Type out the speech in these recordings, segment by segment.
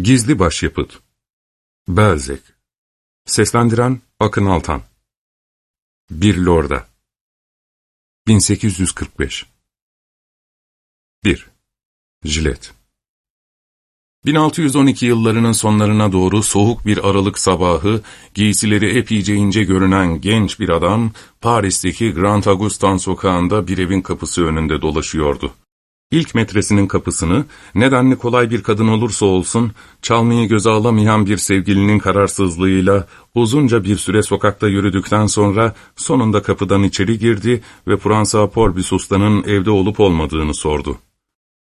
Gizli Başyapıt. Belzek. Seslendiren Akın Altan. Bir Lorda. 1845 1. Jilet. 1612 yıllarının sonlarına doğru soğuk bir aralık sabahı, giysileri epeyce ince görünen genç bir adam, Paris'teki Grand Augustin sokağında bir evin kapısı önünde dolaşıyordu. İlk metresinin kapısını, nedenli kolay bir kadın olursa olsun, çalmayı göze alamayan bir sevgilinin kararsızlığıyla uzunca bir süre sokakta yürüdükten sonra sonunda kapıdan içeri girdi ve Fransa Polbis ustanın evde olup olmadığını sordu.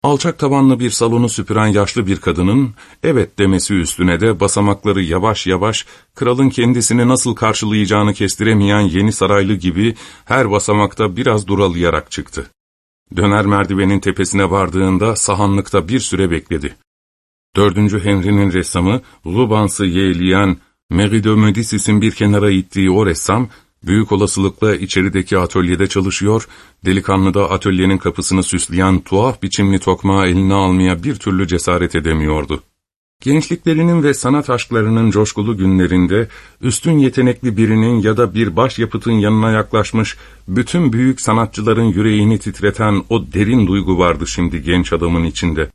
Alçak tavanlı bir salonu süpüren yaşlı bir kadının, evet demesi üstüne de basamakları yavaş yavaş, kralın kendisini nasıl karşılayacağını kestiremeyen yeni saraylı gibi her basamakta biraz duralayarak çıktı. Döner merdivenin tepesine vardığında sahanlıkta bir süre bekledi. Dördüncü Henry'nin ressamı, Rubans'ı yeğleyen Médicis'in bir kenara ittiği o ressam, büyük olasılıkla içerideki atölyede çalışıyor, delikanlı da atölyenin kapısını süsleyen tuhaf biçimli tokmağı eline almaya bir türlü cesaret edemiyordu. Gençliklerinin ve sanat aşklarının coşkulu günlerinde, üstün yetenekli birinin ya da bir başyapıtın yanına yaklaşmış, bütün büyük sanatçıların yüreğini titreten o derin duygu vardı şimdi genç adamın içinde.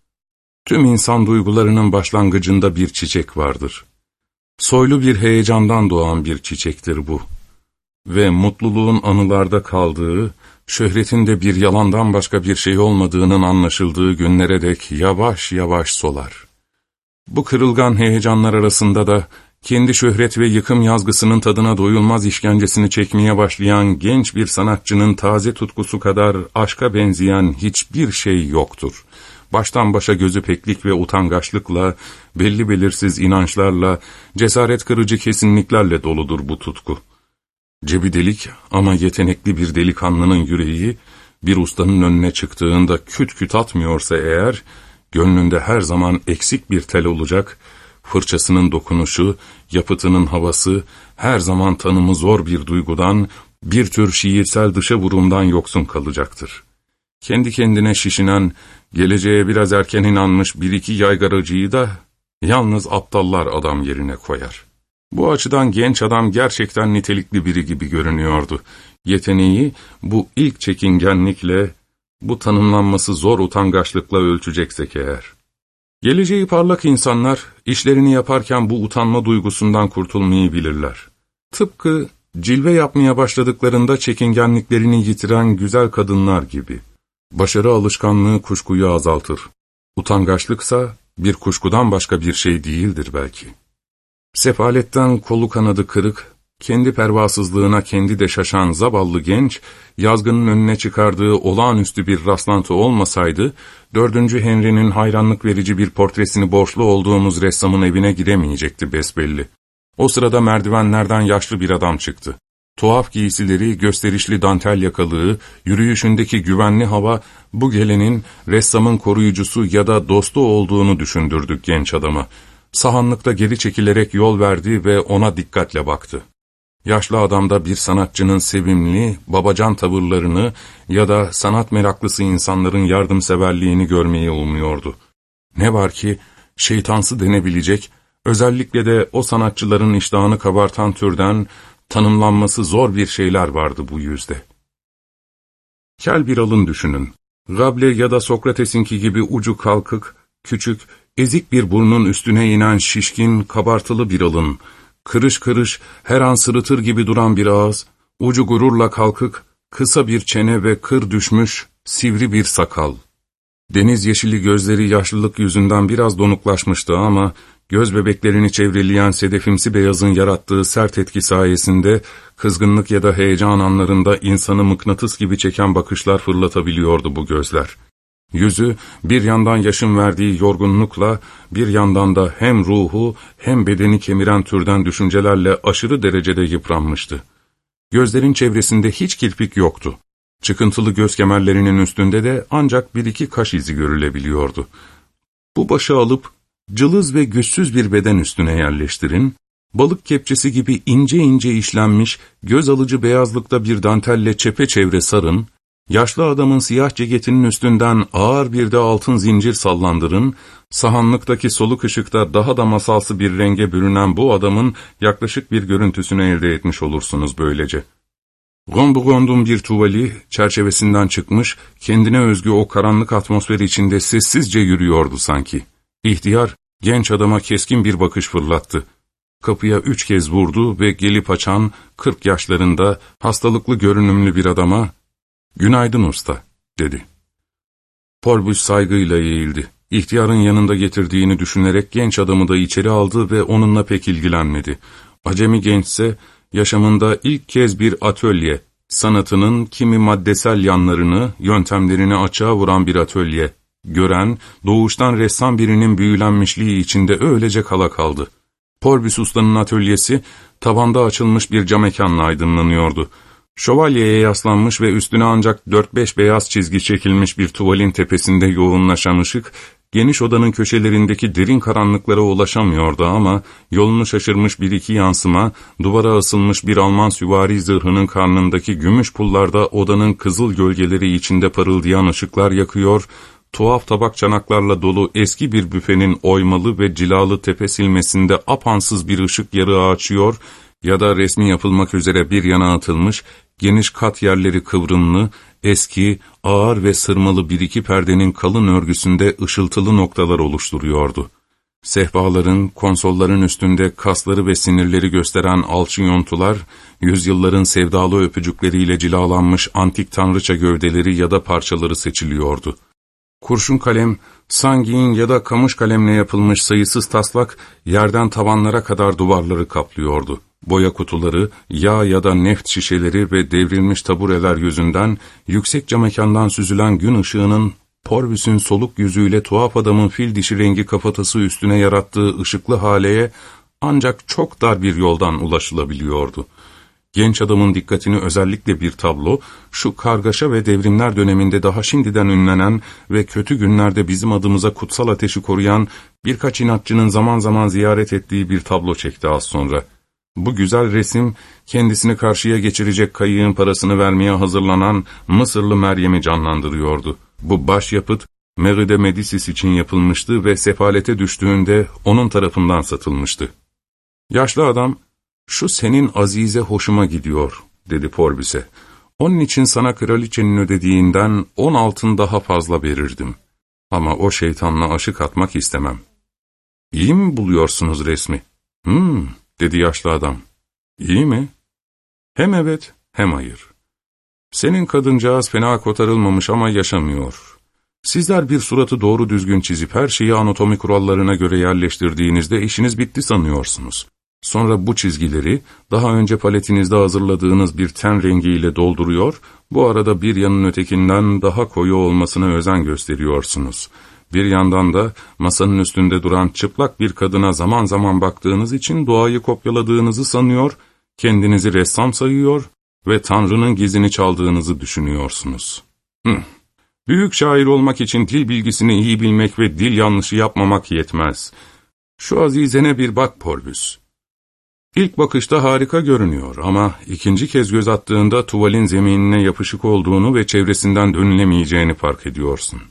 Tüm insan duygularının başlangıcında bir çiçek vardır. Soylu bir heyecandan doğan bir çiçektir bu. Ve mutluluğun anılarda kaldığı, şöhretin de bir yalandan başka bir şey olmadığının anlaşıldığı günlere dek yavaş yavaş solar. Bu kırılgan heyecanlar arasında da kendi şöhret ve yıkım yazgısının tadına doyulmaz işkencesini çekmeye başlayan genç bir sanatçının taze tutkusu kadar aşka benzeyen hiçbir şey yoktur. Baştan başa gözü peklik ve utangaçlıkla, belli belirsiz inançlarla, cesaret kırıcı kesinliklerle doludur bu tutku. Cebi delik ama yetenekli bir delikanlının yüreği, bir ustanın önüne çıktığında küt küt atmıyorsa eğer, gönlünde her zaman eksik bir tel olacak, fırçasının dokunuşu, yapıtının havası, her zaman tanımı zor bir duygudan, bir tür şiirsel dışa vurumdan yoksun kalacaktır. Kendi kendine şişinen, geleceğe biraz erken inanmış bir iki yaygaracıyı da yalnız aptallar adam yerine koyar. Bu açıdan genç adam gerçekten nitelikli biri gibi görünüyordu. Yeteneği bu ilk çekingenlikle, bu tanımlanması zor utangaçlıkla ölçeceksek eğer. Geleceği parlak insanlar, işlerini yaparken bu utanma duygusundan kurtulmayı bilirler. Tıpkı cilve yapmaya başladıklarında çekingenliklerini yitiren güzel kadınlar gibi. Başarı alışkanlığı kuşkuyu azaltır. Utangaçlıksa bir kuşkudan başka bir şey değildir belki. Sefaletten kolu kanadı kırık, kendi pervasızlığına kendi de şaşan zavallı genç, yazgının önüne çıkardığı olağanüstü bir rastlantı olmasaydı, 4. Henry'nin hayranlık verici bir portresini borçlu olduğumuz ressamın evine gidemeyecekti besbelli. O sırada merdivenlerden yaşlı bir adam çıktı. Tuhaf giysileri, gösterişli dantel yakalığı, yürüyüşündeki güvenli hava, bu gelenin ressamın koruyucusu ya da dostu olduğunu düşündürdük genç adama. Sahanlıkta geri çekilerek yol verdi ve ona dikkatle baktı. Yaşlı adamda bir sanatçının sevimli, babacan tavırlarını ya da sanat meraklısı insanların yardımseverliğini görmeyi umuyordu. Ne var ki şeytansı denebilecek, özellikle de o sanatçıların iştahını kabartan türden tanımlanması zor bir şeyler vardı bu yüzde. Kel bir alın düşünün. Gable ya da Sokrates'inki gibi ucu kalkık, küçük, ezik bir burnun üstüne inen şişkin, kabartılı bir alın, kırış kırış, her an sırıtır gibi duran bir ağız, ucu gururla kalkık, kısa bir çene ve kır düşmüş, sivri bir sakal. Deniz yeşili gözleri yaşlılık yüzünden biraz donuklaşmıştı ama, göz bebeklerini çevreleyen sedefimsi beyazın yarattığı sert etki sayesinde, kızgınlık ya da heyecan anlarında insanı mıknatıs gibi çeken bakışlar fırlatabiliyordu bu gözler. Yüzü bir yandan yaşın verdiği yorgunlukla, bir yandan da hem ruhu hem bedeni kemiren türden düşüncelerle aşırı derecede yıpranmıştı. Gözlerin çevresinde hiç kirpik yoktu. Çıkıntılı göz kemerlerinin üstünde de ancak bir iki kaş izi görülebiliyordu. Bu başı alıp cılız ve güçsüz bir beden üstüne yerleştirin, balık kepçesi gibi ince ince işlenmiş, göz alıcı beyazlıkta bir dantelle çepeçevre sarın, Yaşlı adamın siyah ceketinin üstünden ağır bir de altın zincir sallandırın, sahanlıktaki soluk ışıkta daha da masalsı bir renge bürünen bu adamın yaklaşık bir görüntüsünü elde etmiş olursunuz böylece. Gombugond'un bir tuvali çerçevesinden çıkmış, kendine özgü o karanlık atmosfer içinde sessizce yürüyordu sanki. İhtiyar, genç adama keskin bir bakış fırlattı. Kapıya üç kez vurdu ve gelip açan, kırk yaşlarında, hastalıklı görünümlü bir adama, ''Günaydın usta'' dedi. Polbus saygıyla eğildi. İhtiyarın yanında getirdiğini düşünerek genç adamı da içeri aldı ve onunla pek ilgilenmedi. Acemi gençse, yaşamında ilk kez bir atölye, sanatının kimi maddesel yanlarını, yöntemlerini açığa vuran bir atölye, gören, doğuştan ressam birinin büyülenmişliği içinde öylece kala kaldı. Porbus ustanın atölyesi, tavanda açılmış bir cam mekanla aydınlanıyordu. Şövalyeye yaslanmış ve üstüne ancak dört beş beyaz çizgi çekilmiş bir tuvalin tepesinde yoğunlaşan ışık, geniş odanın köşelerindeki derin karanlıklara ulaşamıyordu ama yolunu şaşırmış bir iki yansıma, duvara asılmış bir Alman süvari zırhının karnındaki gümüş pullarda odanın kızıl gölgeleri içinde parıldayan ışıklar yakıyor, tuhaf tabak çanaklarla dolu eski bir büfenin oymalı ve cilalı tepe silmesinde apansız bir ışık yarığı açıyor ya da resmi yapılmak üzere bir yana atılmış, geniş kat yerleri kıvrımlı, eski, ağır ve sırmalı bir iki perdenin kalın örgüsünde ışıltılı noktalar oluşturuyordu. Sehpaların, konsolların üstünde kasları ve sinirleri gösteren alçı yontular, yüzyılların sevdalı öpücükleriyle cilalanmış antik tanrıça gövdeleri ya da parçaları seçiliyordu. Kurşun kalem, sangin ya da kamış kalemle yapılmış sayısız taslak, yerden tavanlara kadar duvarları kaplıyordu. Boya kutuları, yağ ya da neft şişeleri ve devrilmiş tabureler yüzünden, yüksek mekandan süzülen gün ışığının, Porvis'in soluk yüzüyle tuhaf adamın fil dişi rengi kafatası üstüne yarattığı ışıklı haleye, ancak çok dar bir yoldan ulaşılabiliyordu. Genç adamın dikkatini özellikle bir tablo, şu kargaşa ve devrimler döneminde daha şimdiden ünlenen ve kötü günlerde bizim adımıza kutsal ateşi koruyan birkaç inatçının zaman zaman ziyaret ettiği bir tablo çekti az sonra. Bu güzel resim, kendisini karşıya geçirecek kayığın parasını vermeye hazırlanan Mısırlı Meryem'i canlandırıyordu. Bu başyapıt, Meride Medicis için yapılmıştı ve sefalete düştüğünde onun tarafından satılmıştı. Yaşlı adam, ''Şu senin Azize hoşuma gidiyor.'' dedi Porbüs'e. ''Onun için sana kraliçenin ödediğinden on altın daha fazla verirdim. Ama o şeytanla aşık atmak istemem.'' ''İyi mi buluyorsunuz resmi?'' ''Hmm.'' Dedi yaşlı adam. ''İyi mi?'' ''Hem evet, hem hayır. Senin kadıncağız fena kotarılmamış ama yaşamıyor. Sizler bir suratı doğru düzgün çizip her şeyi anatomi kurallarına göre yerleştirdiğinizde işiniz bitti sanıyorsunuz. Sonra bu çizgileri daha önce paletinizde hazırladığınız bir ten rengiyle dolduruyor, bu arada bir yanın ötekinden daha koyu olmasına özen gösteriyorsunuz. Bir yandan da masanın üstünde duran çıplak bir kadına zaman zaman baktığınız için doğayı kopyaladığınızı sanıyor, kendinizi ressam sayıyor ve Tanrı'nın gizini çaldığınızı düşünüyorsunuz. Hıh. Büyük şair olmak için dil bilgisini iyi bilmek ve dil yanlışı yapmamak yetmez. Şu azizene bir bak Porbüs. İlk bakışta harika görünüyor ama ikinci kez göz attığında tuvalin zeminine yapışık olduğunu ve çevresinden dönülemeyeceğini fark ediyorsun.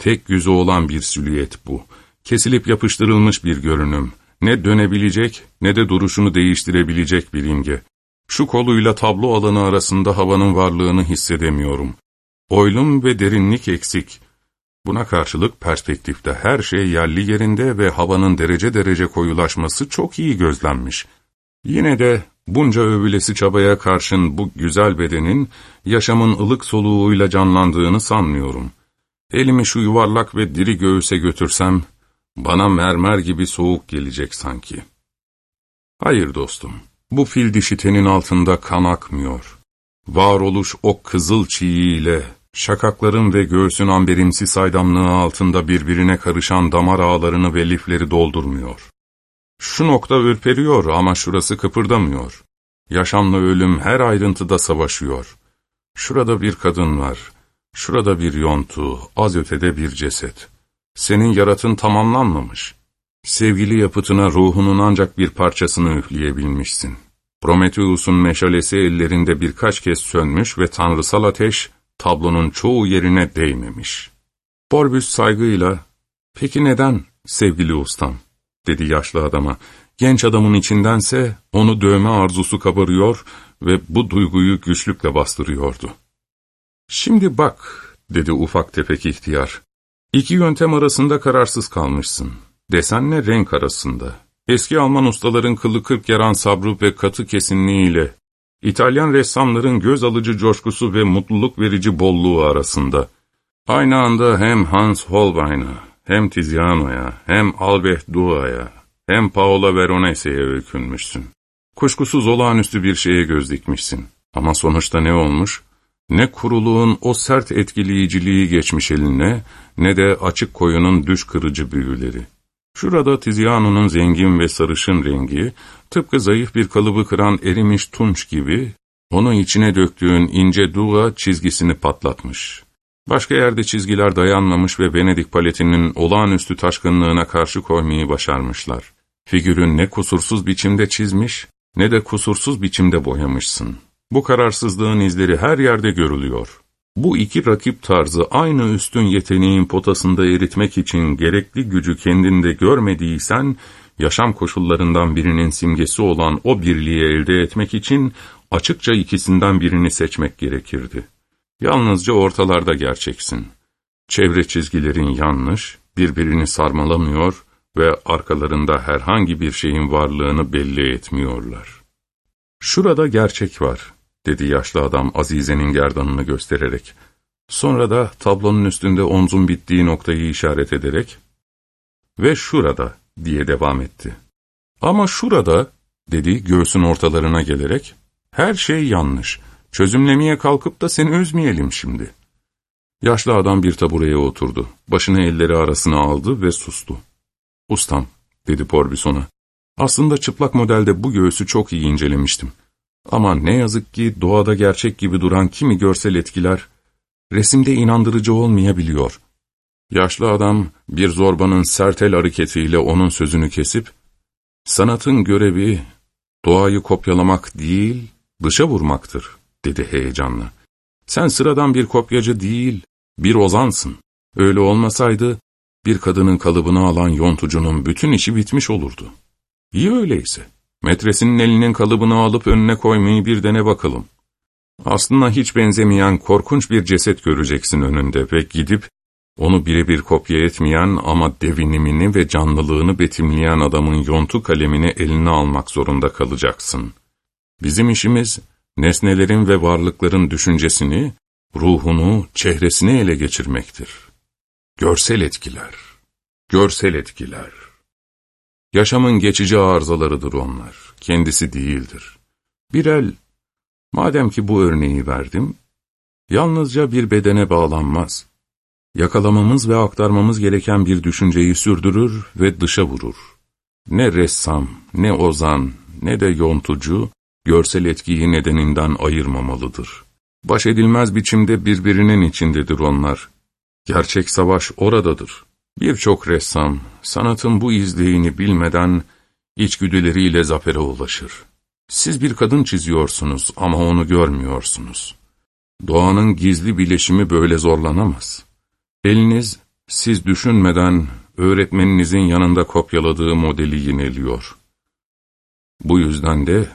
Tek yüzü olan bir süliyet bu. Kesilip yapıştırılmış bir görünüm. Ne dönebilecek ne de duruşunu değiştirebilecek bir imge. Şu koluyla tablo alanı arasında havanın varlığını hissedemiyorum. Oylum ve derinlik eksik. Buna karşılık perspektifte her şey yerli yerinde ve havanın derece derece koyulaşması çok iyi gözlenmiş. Yine de bunca övülesi çabaya karşın bu güzel bedenin yaşamın ılık soluğuyla canlandığını sanmıyorum. Elimi şu yuvarlak ve diri göğüse götürsem, bana mermer gibi soğuk gelecek sanki. Hayır dostum, bu fil dişi tenin altında kan akmıyor. Varoluş o kızıl çiğiyle, şakakların ve göğsün amberimsi saydamlığı altında birbirine karışan damar ağlarını ve lifleri doldurmuyor. Şu nokta ürperiyor ama şurası kıpırdamıyor. Yaşamla ölüm her ayrıntıda savaşıyor. Şurada bir kadın var, şurada bir yontu, az ötede bir ceset. Senin yaratın tamamlanmamış. Sevgili yapıtına ruhunun ancak bir parçasını üfleyebilmişsin. Prometheus'un meşalesi ellerinde birkaç kez sönmüş ve tanrısal ateş, tablonun çoğu yerine değmemiş. Borbüs saygıyla, ''Peki neden sevgili ustam?'' dedi yaşlı adama. Genç adamın içindense onu dövme arzusu kabarıyor ve bu duyguyu güçlükle bastırıyordu. ''Şimdi bak'' dedi ufak tefek ihtiyar. İki yöntem arasında kararsız kalmışsın. Desenle renk arasında. Eski Alman ustaların kılı kırk yaran sabrı ve katı kesinliğiyle, İtalyan ressamların göz alıcı coşkusu ve mutluluk verici bolluğu arasında. Aynı anda hem Hans Holbein'a, hem Tiziano'ya, hem Albert Dua'ya, hem Paola Veronese'ye öykünmüşsün. Kuşkusuz olağanüstü bir şeye göz dikmişsin. Ama sonuçta ne olmuş? Ne kuruluğun o sert etkileyiciliği geçmiş eline, ne de açık koyunun düş kırıcı büyüleri. Şurada Tiziano'nun zengin ve sarışın rengi, tıpkı zayıf bir kalıbı kıran erimiş tunç gibi, onun içine döktüğün ince dua çizgisini patlatmış. Başka yerde çizgiler dayanmamış ve Venedik paletinin olağanüstü taşkınlığına karşı koymayı başarmışlar. Figürün ne kusursuz biçimde çizmiş, ne de kusursuz biçimde boyamışsın. Bu kararsızlığın izleri her yerde görülüyor. Bu iki rakip tarzı aynı üstün yeteneğin potasında eritmek için gerekli gücü kendinde görmediysen, yaşam koşullarından birinin simgesi olan o birliği elde etmek için açıkça ikisinden birini seçmek gerekirdi. Yalnızca ortalarda gerçeksin. Çevre çizgilerin yanlış, birbirini sarmalamıyor ve arkalarında herhangi bir şeyin varlığını belli etmiyorlar. Şurada gerçek var dedi yaşlı adam Azize'nin gerdanını göstererek. Sonra da tablonun üstünde omzun bittiği noktayı işaret ederek, ve şurada diye devam etti. Ama şurada, dedi göğsün ortalarına gelerek, her şey yanlış. Çözümlemeye kalkıp da seni üzmeyelim şimdi. Yaşlı adam bir tabureye oturdu. Başını elleri arasına aldı ve sustu. Ustam, dedi Porbison'a. Aslında çıplak modelde bu göğsü çok iyi incelemiştim. Ama ne yazık ki doğada gerçek gibi duran kimi görsel etkiler, resimde inandırıcı olmayabiliyor. Yaşlı adam bir zorbanın sertel hareketiyle onun sözünü kesip, sanatın görevi doğayı kopyalamak değil, dışa vurmaktır, dedi heyecanla. Sen sıradan bir kopyacı değil, bir ozansın. Öyle olmasaydı, bir kadının kalıbını alan yontucunun bütün işi bitmiş olurdu. İyi öyleyse. Metresinin elinin kalıbını alıp önüne koymayı bir dene bakalım. Aslında hiç benzemeyen korkunç bir ceset göreceksin önünde ve gidip onu birebir kopya etmeyen ama devinimini ve canlılığını betimleyen adamın yontu kalemini eline almak zorunda kalacaksın. Bizim işimiz nesnelerin ve varlıkların düşüncesini, ruhunu, çehresini ele geçirmektir. Görsel etkiler, görsel etkiler. Yaşamın geçici arızalarıdır onlar, kendisi değildir. Bir el, madem ki bu örneği verdim, yalnızca bir bedene bağlanmaz. Yakalamamız ve aktarmamız gereken bir düşünceyi sürdürür ve dışa vurur. Ne ressam, ne ozan, ne de yontucu, görsel etkiyi nedeninden ayırmamalıdır. Baş edilmez biçimde birbirinin içindedir onlar. Gerçek savaş oradadır. Birçok ressam, sanatın bu izleyini bilmeden içgüdüleriyle zafere ulaşır. Siz bir kadın çiziyorsunuz ama onu görmüyorsunuz. Doğanın gizli bileşimi böyle zorlanamaz. Eliniz, siz düşünmeden öğretmeninizin yanında kopyaladığı modeli yineliyor. Bu yüzden de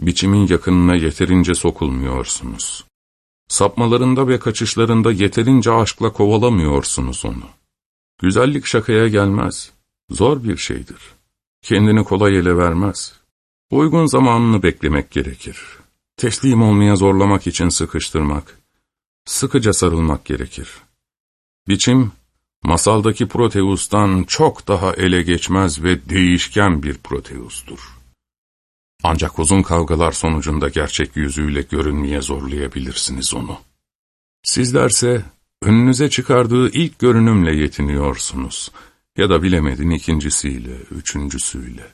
biçimin yakınına yeterince sokulmuyorsunuz. Sapmalarında ve kaçışlarında yeterince aşkla kovalamıyorsunuz onu. Güzellik şakaya gelmez. Zor bir şeydir. Kendini kolay ele vermez. Uygun zamanını beklemek gerekir. Teslim olmaya zorlamak için sıkıştırmak. Sıkıca sarılmak gerekir. Biçim, masaldaki Proteus'tan çok daha ele geçmez ve değişken bir Proteus'tur. Ancak uzun kavgalar sonucunda gerçek yüzüyle görünmeye zorlayabilirsiniz onu. Sizlerse Önünüze çıkardığı ilk görünümle yetiniyorsunuz. Ya da bilemedin ikincisiyle, üçüncüsüyle.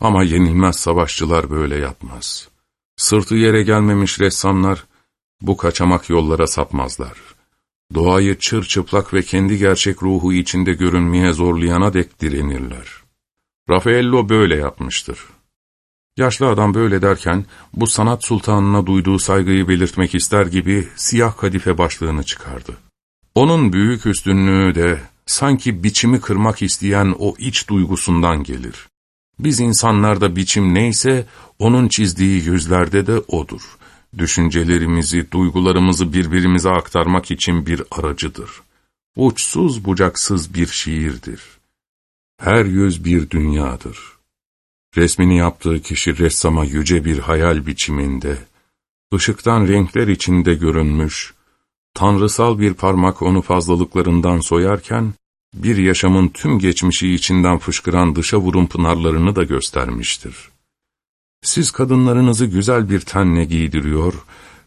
Ama yenilmez savaşçılar böyle yapmaz. Sırtı yere gelmemiş ressamlar bu kaçamak yollara sapmazlar. Doğayı çırçıplak ve kendi gerçek ruhu içinde görünmeye zorlayana dek direnirler. Raffaello böyle yapmıştır. Yaşlı adam böyle derken, bu sanat sultanına duyduğu saygıyı belirtmek ister gibi siyah kadife başlığını çıkardı. Onun büyük üstünlüğü de sanki biçimi kırmak isteyen o iç duygusundan gelir. Biz insanlarda biçim neyse, onun çizdiği yüzlerde de odur. Düşüncelerimizi, duygularımızı birbirimize aktarmak için bir aracıdır. Uçsuz bucaksız bir şiirdir. Her yüz bir dünyadır. Resmini yaptığı kişi ressama yüce bir hayal biçiminde, ışıktan renkler içinde görünmüş, tanrısal bir parmak onu fazlalıklarından soyarken, bir yaşamın tüm geçmişi içinden fışkıran dışa vurum pınarlarını da göstermiştir. Siz kadınlarınızı güzel bir tenle giydiriyor,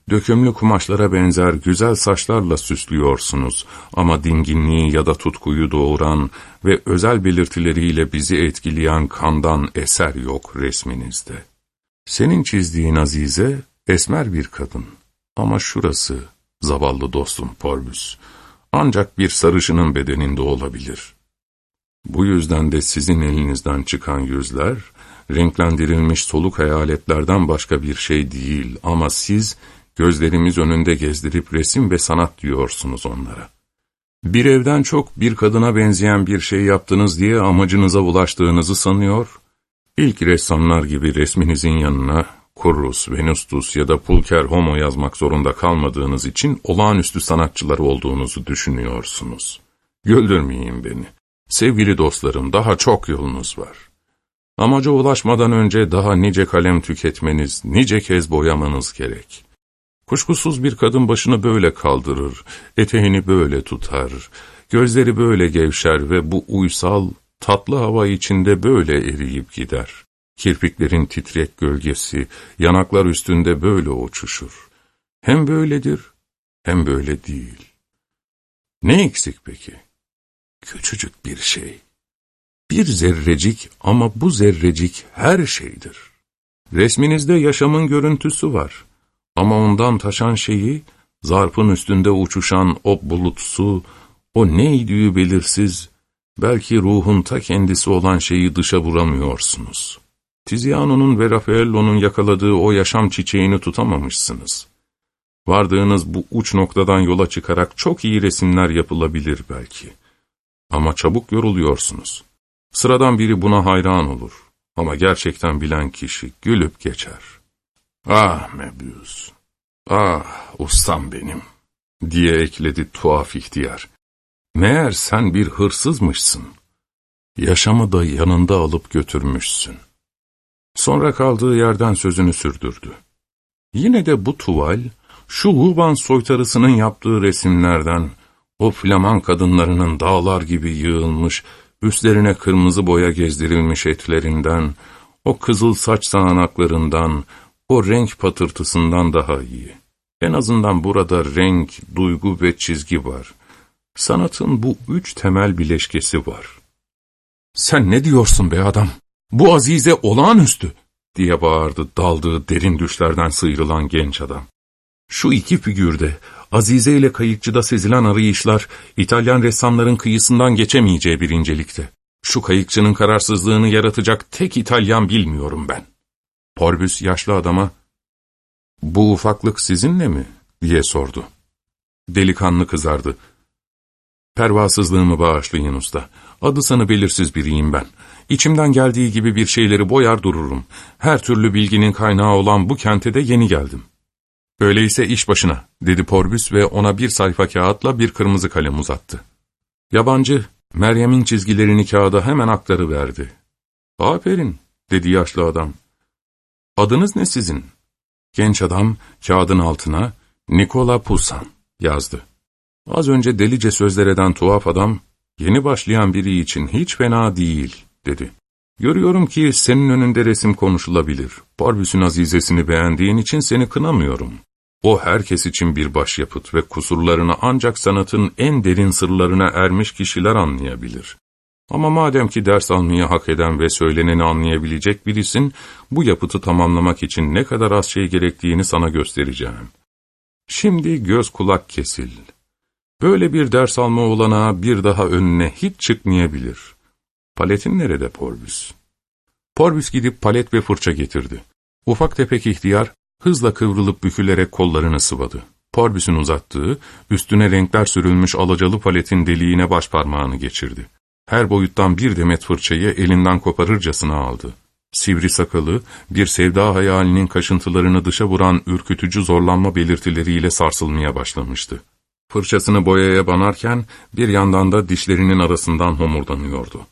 dökümlü kumaşlara benzer güzel saçlarla süslüyorsunuz ama dinginliği ya da tutkuyu doğuran ve özel belirtileriyle bizi etkileyen kandan eser yok resminizde. Senin çizdiğin Azize, esmer bir kadın ama şurası, zavallı dostum Porbus, ancak bir sarışının bedeninde olabilir. Bu yüzden de sizin elinizden çıkan yüzler, renklendirilmiş soluk hayaletlerden başka bir şey değil ama siz, gözlerimiz önünde gezdirip resim ve sanat diyorsunuz onlara. Bir evden çok bir kadına benzeyen bir şey yaptınız diye amacınıza ulaştığınızı sanıyor, ilk ressamlar gibi resminizin yanına Kurrus, Venustus ya da Pulker Homo yazmak zorunda kalmadığınız için olağanüstü sanatçılar olduğunuzu düşünüyorsunuz. Güldürmeyin beni. Sevgili dostlarım, daha çok yolunuz var. Amaca ulaşmadan önce daha nice kalem tüketmeniz, nice kez boyamanız gerek. Kuşkusuz bir kadın başını böyle kaldırır, eteğini böyle tutar, gözleri böyle gevşer ve bu uysal, tatlı hava içinde böyle eriyip gider. Kirpiklerin titrek gölgesi, yanaklar üstünde böyle uçuşur. Hem böyledir, hem böyle değil. Ne eksik peki? Küçücük bir şey. Bir zerrecik ama bu zerrecik her şeydir. Resminizde yaşamın görüntüsü var. Ama ondan taşan şeyi, zarfın üstünde uçuşan o bulutsu, o neydiği belirsiz, belki ruhun ta kendisi olan şeyi dışa vuramıyorsunuz. Tiziano'nun ve Raffaello'nun yakaladığı o yaşam çiçeğini tutamamışsınız. Vardığınız bu uç noktadan yola çıkarak çok iyi resimler yapılabilir belki. Ama çabuk yoruluyorsunuz. Sıradan biri buna hayran olur. Ama gerçekten bilen kişi gülüp geçer. Ah Mebius, ah ustam benim, diye ekledi tuhaf ihtiyar. Meğer sen bir hırsızmışsın. Yaşamı da yanında alıp götürmüşsün. Sonra kaldığı yerden sözünü sürdürdü. Yine de bu tuval, şu Huban soytarısının yaptığı resimlerden, o Flaman kadınlarının dağlar gibi yığılmış, üstlerine kırmızı boya gezdirilmiş etlerinden, o kızıl saç sağanaklarından, o renk patırtısından daha iyi. En azından burada renk, duygu ve çizgi var. Sanatın bu üç temel bileşkesi var. ''Sen ne diyorsun be adam? Bu Azize olağanüstü!'' diye bağırdı daldığı derin düşlerden sıyrılan genç adam. Şu iki figürde, Azize ile kayıkçıda sezilen arayışlar, İtalyan ressamların kıyısından geçemeyeceği bir incelikte. Şu kayıkçının kararsızlığını yaratacak tek İtalyan bilmiyorum ben. Porbüs yaşlı adama, ''Bu ufaklık sizinle mi?'' diye sordu. Delikanlı kızardı. ''Pervasızlığımı bağışlayın usta. Adı sanı belirsiz biriyim ben. İçimden geldiği gibi bir şeyleri boyar dururum. Her türlü bilginin kaynağı olan bu kente de yeni geldim.'' ''Öyleyse iş başına.'' dedi Porbüs ve ona bir sayfa kağıtla bir kırmızı kalem uzattı. Yabancı, Meryem'in çizgilerini kağıda hemen aktarıverdi. ''Aferin.'' dedi yaşlı adam. ''Adınız ne sizin?'' Genç adam kağıdın altına Nikola Pusan yazdı. Az önce delice sözler eden tuhaf adam, yeni başlayan biri için hiç fena değil, dedi. Görüyorum ki senin önünde resim konuşulabilir. Barbüs'ün azizesini beğendiğin için seni kınamıyorum. O herkes için bir başyapıt ve kusurlarını ancak sanatın en derin sırlarına ermiş kişiler anlayabilir. Ama madem ki ders almayı hak eden ve söyleneni anlayabilecek birisin, bu yapıtı tamamlamak için ne kadar az şey gerektiğini sana göstereceğim. Şimdi göz kulak kesil. Böyle bir ders alma olanağı bir daha önüne hiç çıkmayabilir. Paletin nerede Porbüs? Porbüs gidip palet ve fırça getirdi. Ufak tefek ihtiyar hızla kıvrılıp bükülerek kollarını sıvadı. Porbüs'ün uzattığı, üstüne renkler sürülmüş alacalı paletin deliğine baş parmağını geçirdi. Her boyuttan bir demet fırçayı elinden koparırcasına aldı. Sivri sakalı, bir sevda hayalinin kaşıntılarını dışa vuran ürkütücü zorlanma belirtileriyle sarsılmaya başlamıştı. Fırçasını boyaya banarken bir yandan da dişlerinin arasından homurdanıyordu.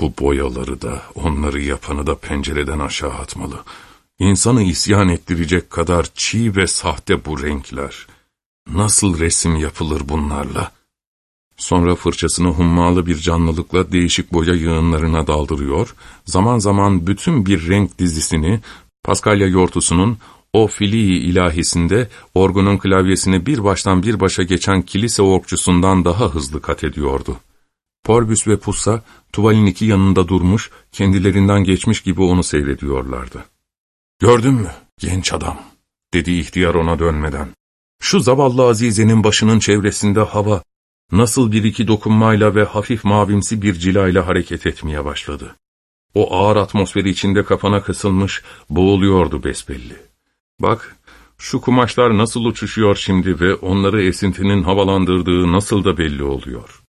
Bu boyaları da, onları yapanı da pencereden aşağı atmalı. İnsanı isyan ettirecek kadar çiğ ve sahte bu renkler. Nasıl resim yapılır bunlarla? Sonra fırçasını hummalı bir canlılıkla değişik boya yığınlarına daldırıyor, zaman zaman bütün bir renk dizisini, Paskalya yortusunun o filii ilahisinde orgunun klavyesini bir baştan bir başa geçen kilise orkçusundan daha hızlı kat ediyordu. Porbüs ve Pussa, tuvalin iki yanında durmuş, kendilerinden geçmiş gibi onu seyrediyorlardı. ''Gördün mü, genç adam?'' dedi ihtiyar ona dönmeden. ''Şu zavallı Azize'nin başının çevresinde hava, nasıl bir iki dokunmayla ve hafif mavimsi bir cilayla hareket etmeye başladı. O ağır atmosferi içinde kafana kısılmış, boğuluyordu besbelli. Bak, şu kumaşlar nasıl uçuşuyor şimdi ve onları esintinin havalandırdığı nasıl da belli oluyor.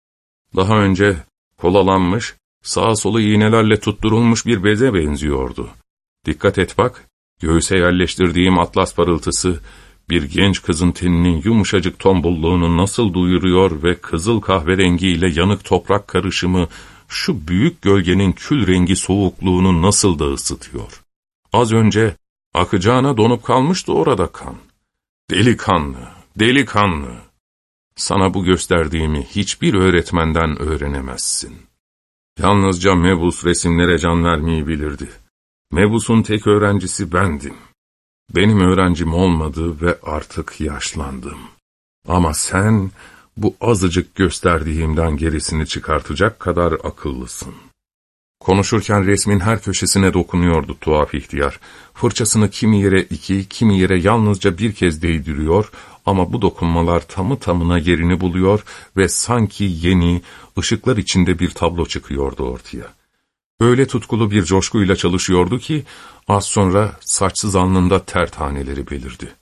Daha önce kolalanmış, sağa solu iğnelerle tutturulmuş bir beze benziyordu. Dikkat et bak, göğüse yerleştirdiğim atlas parıltısı, bir genç kızın teninin yumuşacık tombulluğunu nasıl duyuruyor ve kızıl kahverengiyle yanık toprak karışımı şu büyük gölgenin kül rengi soğukluğunu nasıl da ısıtıyor. Az önce akacağına donup kalmıştı orada kan. Delikanlı, delikanlı. Sana bu gösterdiğimi hiçbir öğretmenden öğrenemezsin. Yalnızca Mebus resimlere can vermeyi bilirdi. Mebus'un tek öğrencisi bendim. Benim öğrencim olmadı ve artık yaşlandım. Ama sen bu azıcık gösterdiğimden gerisini çıkartacak kadar akıllısın. Konuşurken resmin her köşesine dokunuyordu tuhaf ihtiyar. Fırçasını kimi yere iki, kimi yere yalnızca bir kez değdiriyor ama bu dokunmalar tamı tamına yerini buluyor ve sanki yeni, ışıklar içinde bir tablo çıkıyordu ortaya. Öyle tutkulu bir coşkuyla çalışıyordu ki, az sonra saçsız alnında ter taneleri belirdi.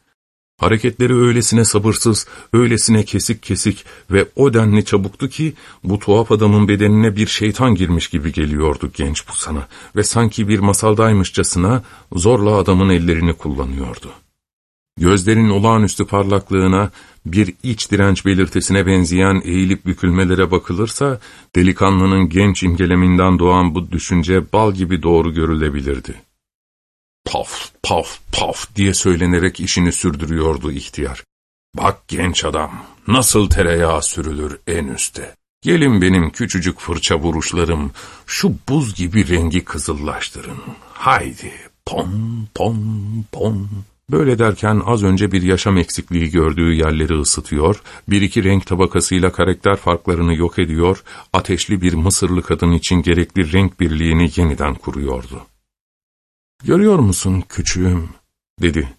Hareketleri öylesine sabırsız, öylesine kesik kesik ve o denli çabuktu ki, bu tuhaf adamın bedenine bir şeytan girmiş gibi geliyordu genç pusana ve sanki bir masaldaymışçasına zorla adamın ellerini kullanıyordu. Gözlerin olağanüstü parlaklığına, bir iç direnç belirtisine benzeyen eğilip bükülmelere bakılırsa, delikanlının genç imgeleminden doğan bu düşünce bal gibi doğru görülebilirdi. Paf, paf, paf diye söylenerek işini sürdürüyordu ihtiyar. Bak genç adam, nasıl tereyağı sürülür en üste. Gelin benim küçücük fırça vuruşlarım, şu buz gibi rengi kızıllaştırın. Haydi, pom, pom, pom. Böyle derken az önce bir yaşam eksikliği gördüğü yerleri ısıtıyor, bir iki renk tabakasıyla karakter farklarını yok ediyor, ateşli bir Mısırlı kadın için gerekli renk birliğini yeniden kuruyordu. ''Görüyor musun küçüğüm?'' dedi.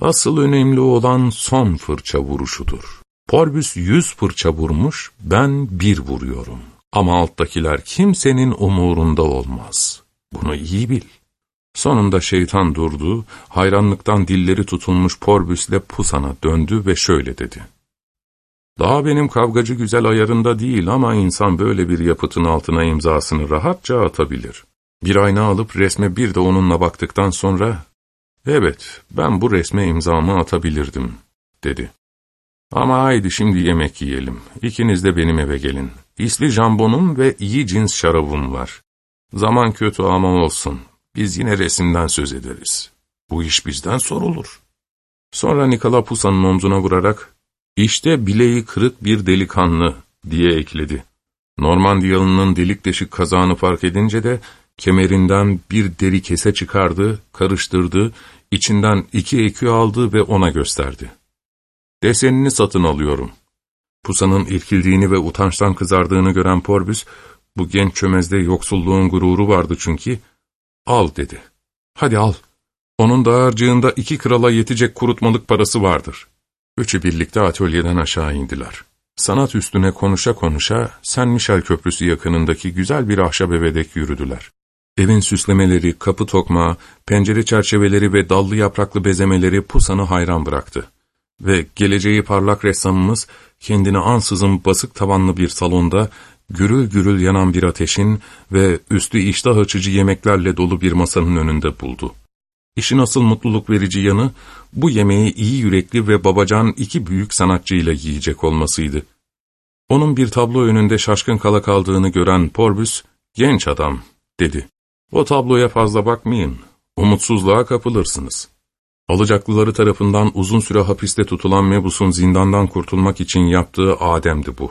''Asıl önemli olan son fırça vuruşudur. Porbüs yüz fırça vurmuş, ben bir vuruyorum. Ama alttakiler kimsenin umurunda olmaz. Bunu iyi bil.'' Sonunda şeytan durdu, hayranlıktan dilleri tutulmuş Porbüs'le Pusan'a döndü ve şöyle dedi. Daha benim kavgacı güzel ayarında değil ama insan böyle bir yapıtın altına imzasını rahatça atabilir. Bir ayna alıp resme bir de onunla baktıktan sonra, ''Evet, ben bu resme imzamı atabilirdim.'' dedi. ''Ama haydi şimdi yemek yiyelim. İkiniz de benim eve gelin. İsli jambonum ve iyi cins şarabım var. Zaman kötü ama olsun. Biz yine resimden söz ederiz. Bu iş bizden sorulur. Sonra Nikola Pusa'nın omzuna vurarak, işte bileği kırık bir delikanlı diye ekledi. Normandiyalı'nın delik deşik kazağını fark edince de kemerinden bir deri kese çıkardı, karıştırdı, içinden iki ekü aldı ve ona gösterdi. Desenini satın alıyorum. Pusa'nın irkildiğini ve utançtan kızardığını gören Porbüs, bu genç çömezde yoksulluğun gururu vardı çünkü, Al dedi. Hadi al. Onun dağarcığında iki krala yetecek kurutmalık parası vardır. Üçü birlikte atölyeden aşağı indiler. Sanat üstüne konuşa konuşa Sen Michel Köprüsü yakınındaki güzel bir ahşap eve dek yürüdüler. Evin süslemeleri, kapı tokmağı, pencere çerçeveleri ve dallı yapraklı bezemeleri Pusan'ı hayran bıraktı. Ve geleceği parlak ressamımız kendini ansızın basık tavanlı bir salonda gürül gürül yanan bir ateşin ve üstü iştah açıcı yemeklerle dolu bir masanın önünde buldu. İşin asıl mutluluk verici yanı, bu yemeği iyi yürekli ve babacan iki büyük sanatçıyla yiyecek olmasıydı. Onun bir tablo önünde şaşkın kala kaldığını gören Porbus, genç adam, dedi. O tabloya fazla bakmayın, umutsuzluğa kapılırsınız. Alacaklıları tarafından uzun süre hapiste tutulan Mebus'un zindandan kurtulmak için yaptığı Adem'di bu.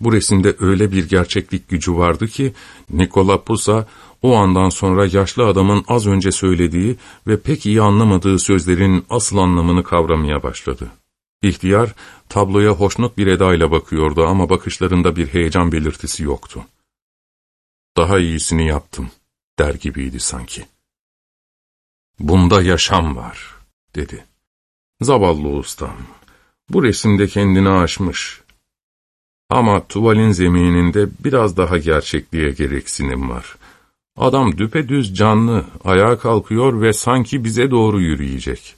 Bu resimde öyle bir gerçeklik gücü vardı ki, Nikola Pusa, o andan sonra yaşlı adamın az önce söylediği ve pek iyi anlamadığı sözlerin asıl anlamını kavramaya başladı. İhtiyar, tabloya hoşnut bir edayla bakıyordu ama bakışlarında bir heyecan belirtisi yoktu. Daha iyisini yaptım, der gibiydi sanki. Bunda yaşam var, dedi. Zavallı ustam, bu resimde kendini aşmış. Ama tuvalin zemininde biraz daha gerçekliğe gereksinim var. Adam düpedüz canlı, ayağa kalkıyor ve sanki bize doğru yürüyecek.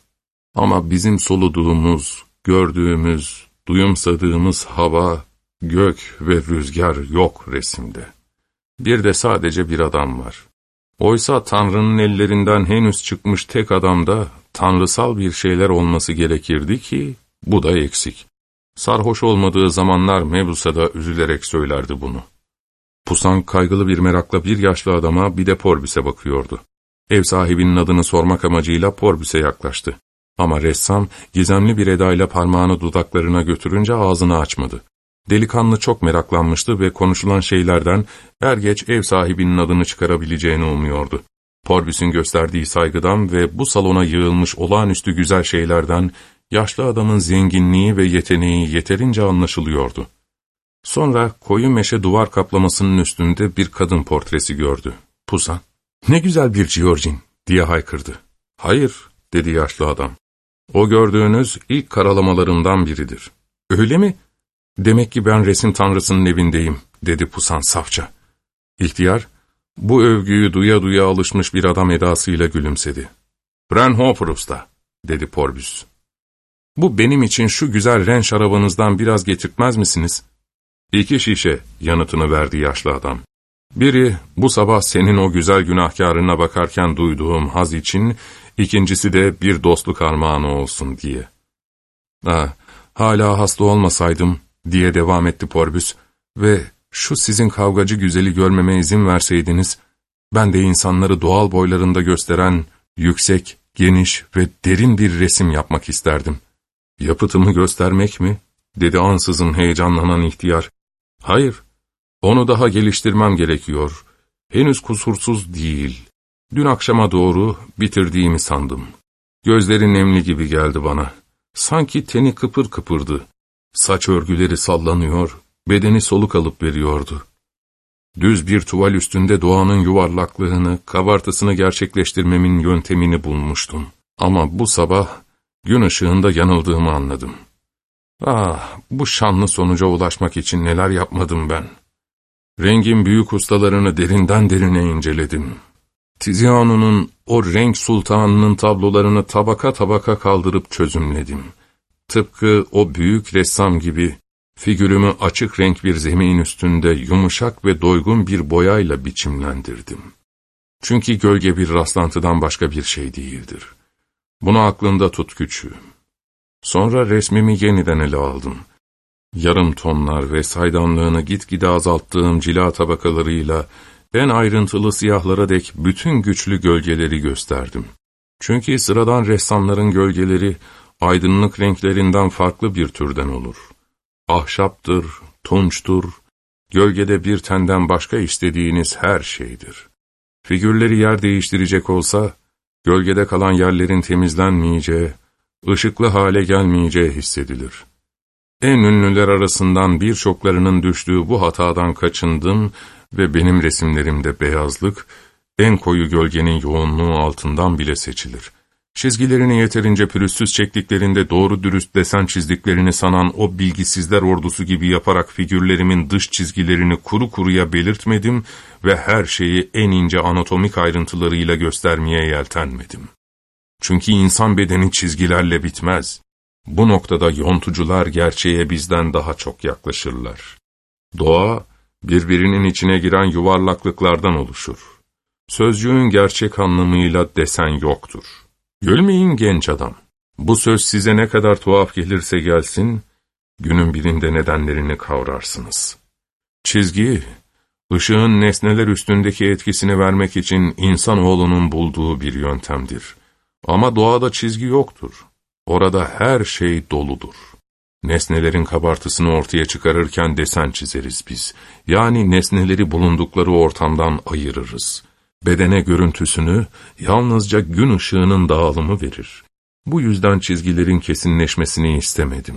Ama bizim soluduğumuz, gördüğümüz, duyumsadığımız hava, gök ve rüzgar yok resimde. Bir de sadece bir adam var. Oysa Tanrı'nın ellerinden henüz çıkmış tek adamda tanrısal bir şeyler olması gerekirdi ki bu da eksik. Sarhoş olmadığı zamanlar Mebusa'da üzülerek söylerdi bunu. Pusan kaygılı bir merakla bir yaşlı adama bir de Porbüs'e bakıyordu. Ev sahibinin adını sormak amacıyla Porbüs'e yaklaştı. Ama ressam gizemli bir edayla parmağını dudaklarına götürünce ağzını açmadı. Delikanlı çok meraklanmıştı ve konuşulan şeylerden er geç ev sahibinin adını çıkarabileceğini umuyordu. Porbüs'ün gösterdiği saygıdan ve bu salona yığılmış olağanüstü güzel şeylerden yaşlı adamın zenginliği ve yeteneği yeterince anlaşılıyordu. Sonra koyu meşe duvar kaplamasının üstünde bir kadın portresi gördü. Pusan, ''Ne güzel bir Georgin'' diye haykırdı. ''Hayır'' dedi yaşlı adam. ''O gördüğünüz ilk karalamalarımdan biridir.'' ''Öyle mi? Demek ki ben resim tanrısının evindeyim.'' dedi Pusan safça. İhtiyar, bu övgüyü duya duya alışmış bir adam edasıyla gülümsedi. ''Brenhofer usta'' dedi Porbus. ''Bu benim için şu güzel ren şarabınızdan biraz getirtmez misiniz?'' İki şişe yanıtını verdi yaşlı adam. Biri bu sabah senin o güzel günahkarına bakarken duyduğum haz için, ikincisi de bir dostluk armağanı olsun diye. Ha, hala hasta olmasaydım diye devam etti Porbüs ve şu sizin kavgacı güzeli görmeme izin verseydiniz, ben de insanları doğal boylarında gösteren yüksek, geniş ve derin bir resim yapmak isterdim. Yapıtımı göstermek mi? dedi ansızın heyecanlanan ihtiyar. Hayır, onu daha geliştirmem gerekiyor. Henüz kusursuz değil. Dün akşama doğru bitirdiğimi sandım. Gözleri nemli gibi geldi bana. Sanki teni kıpır kıpırdı. Saç örgüleri sallanıyor, bedeni soluk alıp veriyordu. Düz bir tuval üstünde doğanın yuvarlaklığını, kabartısını gerçekleştirmemin yöntemini bulmuştum. Ama bu sabah gün ışığında yanıldığımı anladım. Ah, bu şanlı sonuca ulaşmak için neler yapmadım ben. Rengin büyük ustalarını derinden derine inceledim. Tiziano'nun o renk sultanının tablolarını tabaka tabaka kaldırıp çözümledim. Tıpkı o büyük ressam gibi figürümü açık renk bir zemin üstünde yumuşak ve doygun bir boyayla biçimlendirdim. Çünkü gölge bir rastlantıdan başka bir şey değildir. Bunu aklında tut küçüğüm. Sonra resmimi yeniden ele aldım. Yarım tonlar ve saydamlığını gitgide azalttığım cila tabakalarıyla en ayrıntılı siyahlara dek bütün güçlü gölgeleri gösterdim. Çünkü sıradan ressamların gölgeleri aydınlık renklerinden farklı bir türden olur. Ahşaptır, tunçtur, gölgede bir tenden başka istediğiniz her şeydir. Figürleri yer değiştirecek olsa, gölgede kalan yerlerin temizlenmeyeceği, ışıklı hale gelmeyeceği hissedilir. En ünlüler arasından birçoklarının düştüğü bu hatadan kaçındım ve benim resimlerimde beyazlık, en koyu gölgenin yoğunluğu altından bile seçilir. Çizgilerini yeterince pürüzsüz çektiklerinde doğru dürüst desen çizdiklerini sanan o bilgisizler ordusu gibi yaparak figürlerimin dış çizgilerini kuru kuruya belirtmedim ve her şeyi en ince anatomik ayrıntılarıyla göstermeye yeltenmedim. Çünkü insan bedeni çizgilerle bitmez. Bu noktada yontucular gerçeğe bizden daha çok yaklaşırlar. Doğa, birbirinin içine giren yuvarlaklıklardan oluşur. Sözcüğün gerçek anlamıyla desen yoktur. Gülmeyin genç adam. Bu söz size ne kadar tuhaf gelirse gelsin, günün birinde nedenlerini kavrarsınız. Çizgi, ışığın nesneler üstündeki etkisini vermek için insanoğlunun bulduğu bir yöntemdir. Ama doğada çizgi yoktur. Orada her şey doludur. Nesnelerin kabartısını ortaya çıkarırken desen çizeriz biz. Yani nesneleri bulundukları ortamdan ayırırız. Bedene görüntüsünü yalnızca gün ışığının dağılımı verir. Bu yüzden çizgilerin kesinleşmesini istemedim.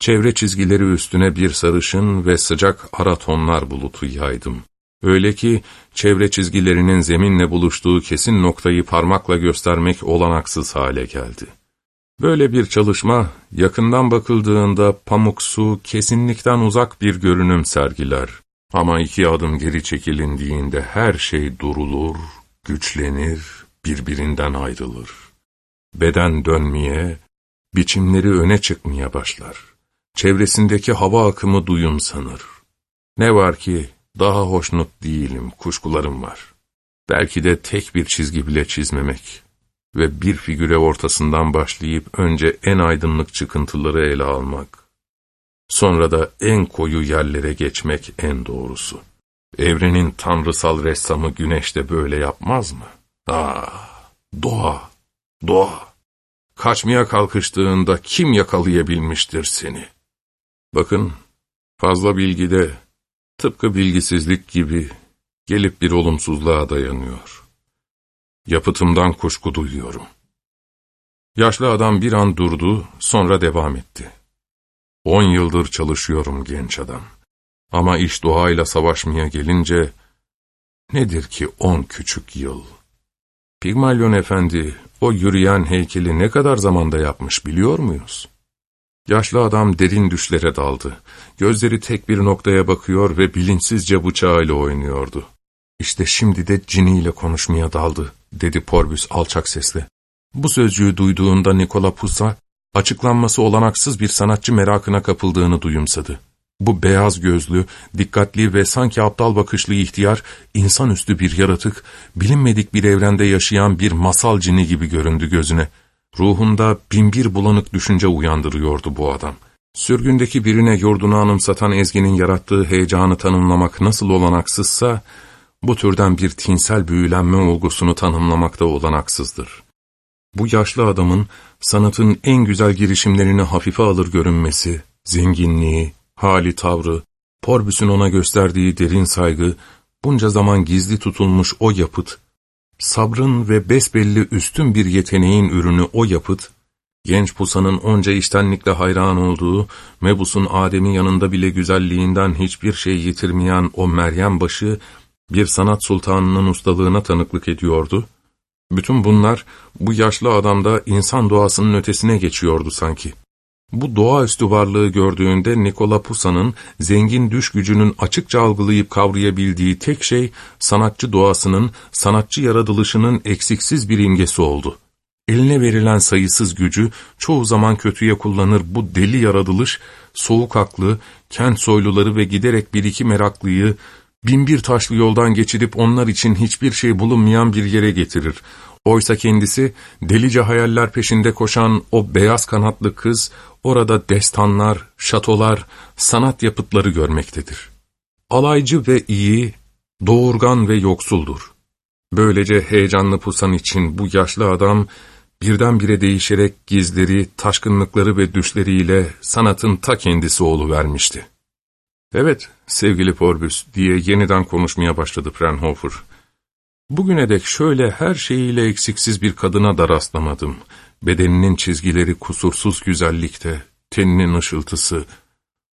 Çevre çizgileri üstüne bir sarışın ve sıcak ara tonlar bulutu yaydım. Öyle ki çevre çizgilerinin zeminle buluştuğu kesin noktayı parmakla göstermek olanaksız hale geldi. Böyle bir çalışma yakından bakıldığında pamuksu, kesinlikten uzak bir görünüm sergiler. Ama iki adım geri çekilindiğinde her şey durulur, güçlenir, birbirinden ayrılır. Beden dönmeye, biçimleri öne çıkmaya başlar. Çevresindeki hava akımı duyum sanır. Ne var ki daha hoşnut değilim, kuşkularım var. Belki de tek bir çizgi bile çizmemek ve bir figüre ortasından başlayıp önce en aydınlık çıkıntıları ele almak, sonra da en koyu yerlere geçmek en doğrusu. Evrenin tanrısal ressamı güneş de böyle yapmaz mı? Ah, doğa, doğa. Kaçmaya kalkıştığında kim yakalayabilmiştir seni? Bakın, fazla bilgi de tıpkı bilgisizlik gibi gelip bir olumsuzluğa dayanıyor. Yapıtımdan kuşku duyuyorum. Yaşlı adam bir an durdu, sonra devam etti. On yıldır çalışıyorum genç adam. Ama iş doğayla savaşmaya gelince, nedir ki on küçük yıl? Pigmalyon Efendi, o yürüyen heykeli ne kadar zamanda yapmış biliyor muyuz? Yaşlı adam derin düşlere daldı. Gözleri tek bir noktaya bakıyor ve bilinçsizce bıçağıyla oynuyordu. İşte şimdi de ciniyle konuşmaya daldı, dedi Porbus alçak sesle. Bu sözcüğü duyduğunda Nikola Pusa, açıklanması olanaksız bir sanatçı merakına kapıldığını duyumsadı. Bu beyaz gözlü, dikkatli ve sanki aptal bakışlı ihtiyar, insanüstü bir yaratık, bilinmedik bir evrende yaşayan bir masal cini gibi göründü gözüne. Ruhunda binbir bulanık düşünce uyandırıyordu bu adam. Sürgündeki birine yurdunu anımsatan Ezgi'nin yarattığı heyecanı tanımlamak nasıl olanaksızsa, bu türden bir tinsel büyülenme olgusunu tanımlamakta olanaksızdır. Bu yaşlı adamın sanatın en güzel girişimlerini hafife alır görünmesi, zenginliği, hali tavrı, Porbüs'ün ona gösterdiği derin saygı, bunca zaman gizli tutulmuş o yapıt, sabrın ve besbelli üstün bir yeteneğin ürünü o yapıt, genç Pusa'nın onca iştenlikle hayran olduğu, Mebus'un Adem'in yanında bile güzelliğinden hiçbir şey yitirmeyen o Meryem başı, bir sanat sultanının ustalığına tanıklık ediyordu. Bütün bunlar bu yaşlı adamda insan doğasının ötesine geçiyordu sanki. Bu doğaüstü varlığı gördüğünde Nikola Pusa'nın zengin düş gücünün açıkça algılayıp kavrayabildiği tek şey sanatçı doğasının, sanatçı yaratılışının eksiksiz bir imgesi oldu. Eline verilen sayısız gücü çoğu zaman kötüye kullanır bu deli yaratılış, soğuk aklı, kent soyluları ve giderek bir iki meraklıyı binbir taşlı yoldan geçirip onlar için hiçbir şey bulunmayan bir yere getirir. Oysa kendisi delice hayaller peşinde koşan o beyaz kanatlı kız orada destanlar, şatolar, sanat yapıtları görmektedir. Alaycı ve iyi, doğurgan ve yoksuldur. Böylece heyecanlı pusan için bu yaşlı adam birdenbire değişerek gizleri, taşkınlıkları ve düşleriyle sanatın ta kendisi vermişti. Evet, sevgili Forbus diye yeniden konuşmaya başladı Frenhofer. Bugüne dek şöyle her şeyiyle eksiksiz bir kadına da rastlamadım. Bedeninin çizgileri kusursuz güzellikte, teninin ışıltısı.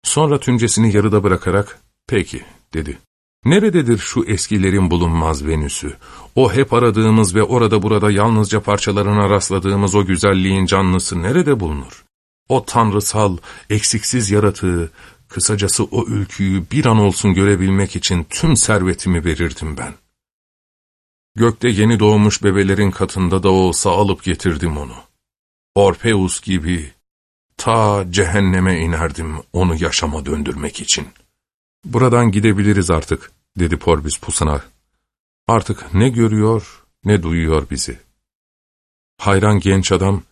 Sonra tüncesini yarıda bırakarak, peki dedi. Nerededir şu eskilerin bulunmaz Venüs'ü? O hep aradığımız ve orada burada yalnızca parçalarına rastladığımız o güzelliğin canlısı nerede bulunur? O tanrısal, eksiksiz yaratığı, kısacası o ülküyü bir an olsun görebilmek için tüm servetimi verirdim ben. Gökte yeni doğmuş bebelerin katında da olsa alıp getirdim onu. Orpheus gibi ta cehenneme inerdim onu yaşama döndürmek için. Buradan gidebiliriz artık, dedi Porbis Pusana. Artık ne görüyor ne duyuyor bizi. Hayran genç adam,